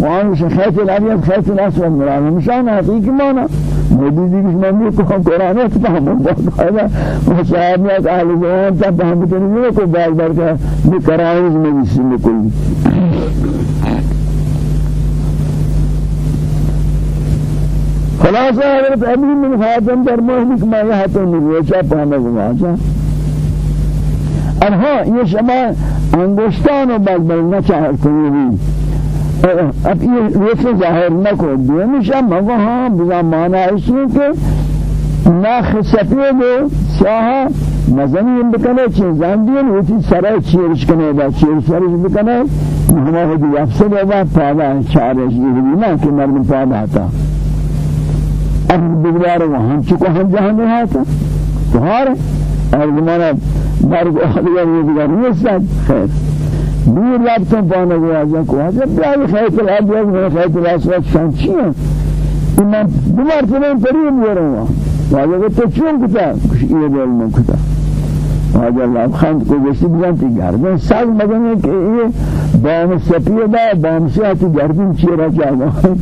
وان خیت الابیض خیت الاسود مراد مشان حقیقی معنی. موجود ہے کہ میں کو قرآن فهم باقاعدہ مصاحب اہل زمان تا فهمتے نہیں کو بار بار کا بقرائن میں بھی کلی خلاصہ حضرت ابی من خاتم در محلک ما یہ تو نگوچا پانا گواچا انہا یہ شما انگوشتان و بلبل نہ چاہتے ہوئی اب یہ ویسے ظاہر نہ کو دیمیشا مگو ہاں بزا مانا اسی کہ ناخ سفید سیاہا مزنی بکنے چیز زندین وچی سرای چیرش کنے دا چیرش سرش بکنے۔ ہما ہدی افسد دا پادا چارش بھی نہ کہ مرد پادا آتا اب بگوار وہاں چکو ہم جہاں میں آتا تو ہار اور زمانہ مرگ اخلیہ یہ دیگر نہیں ساتھ خیر. دور رابطوں پانا گیا جا کو. جب بیائی خیط الابیض میں خیط الاسود شان چی ہیں میں دو مرتبہ پریم یہ رہا واجہ کہ تو چون کتا؟ کچھ یہ بول میں کتا. واجہ اللہ خاند کو جیسی بجانتی گردن سال مدن کہ یہ بام سپیدہ بام سیاتی گردن چیرہ چاہتا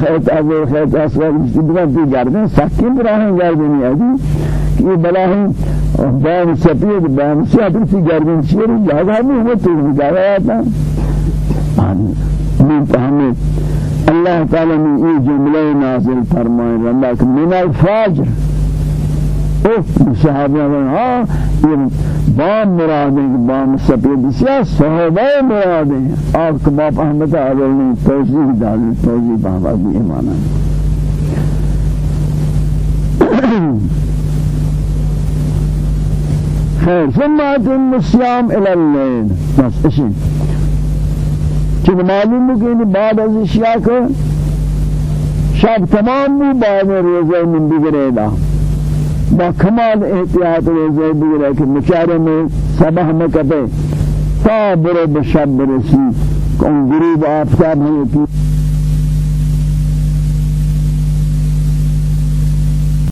خیط اول خیط اسود استدلال دی گردن سکی براهن گردنی ادی که بلاهن بام سپید بام سیاد تی گردن چیر جگہ میں وہ تو جگہ آتا من فهمي الله تعالى من اي جمله نازل فرمائے اللہ من الفجر صحابہ ہاں یہ بام مراد ہے بام سفید سیاہ صحابہ مراد ہے آپ کو باپ احمد علیہ نے توضیح ڈال توضیح بابا بھی ایمان [coughs] خير ثم أتم الصيام إلى الليل بس إشي كده معلوم ہے کہ بعد از اشیاء کو شب تمام بعد روزے من بگرے با کمال احتیاط روزے بگرے کہ مچارے میں صبح میں کبے تا برے بشب برسی. کون غروب آفتاب ہے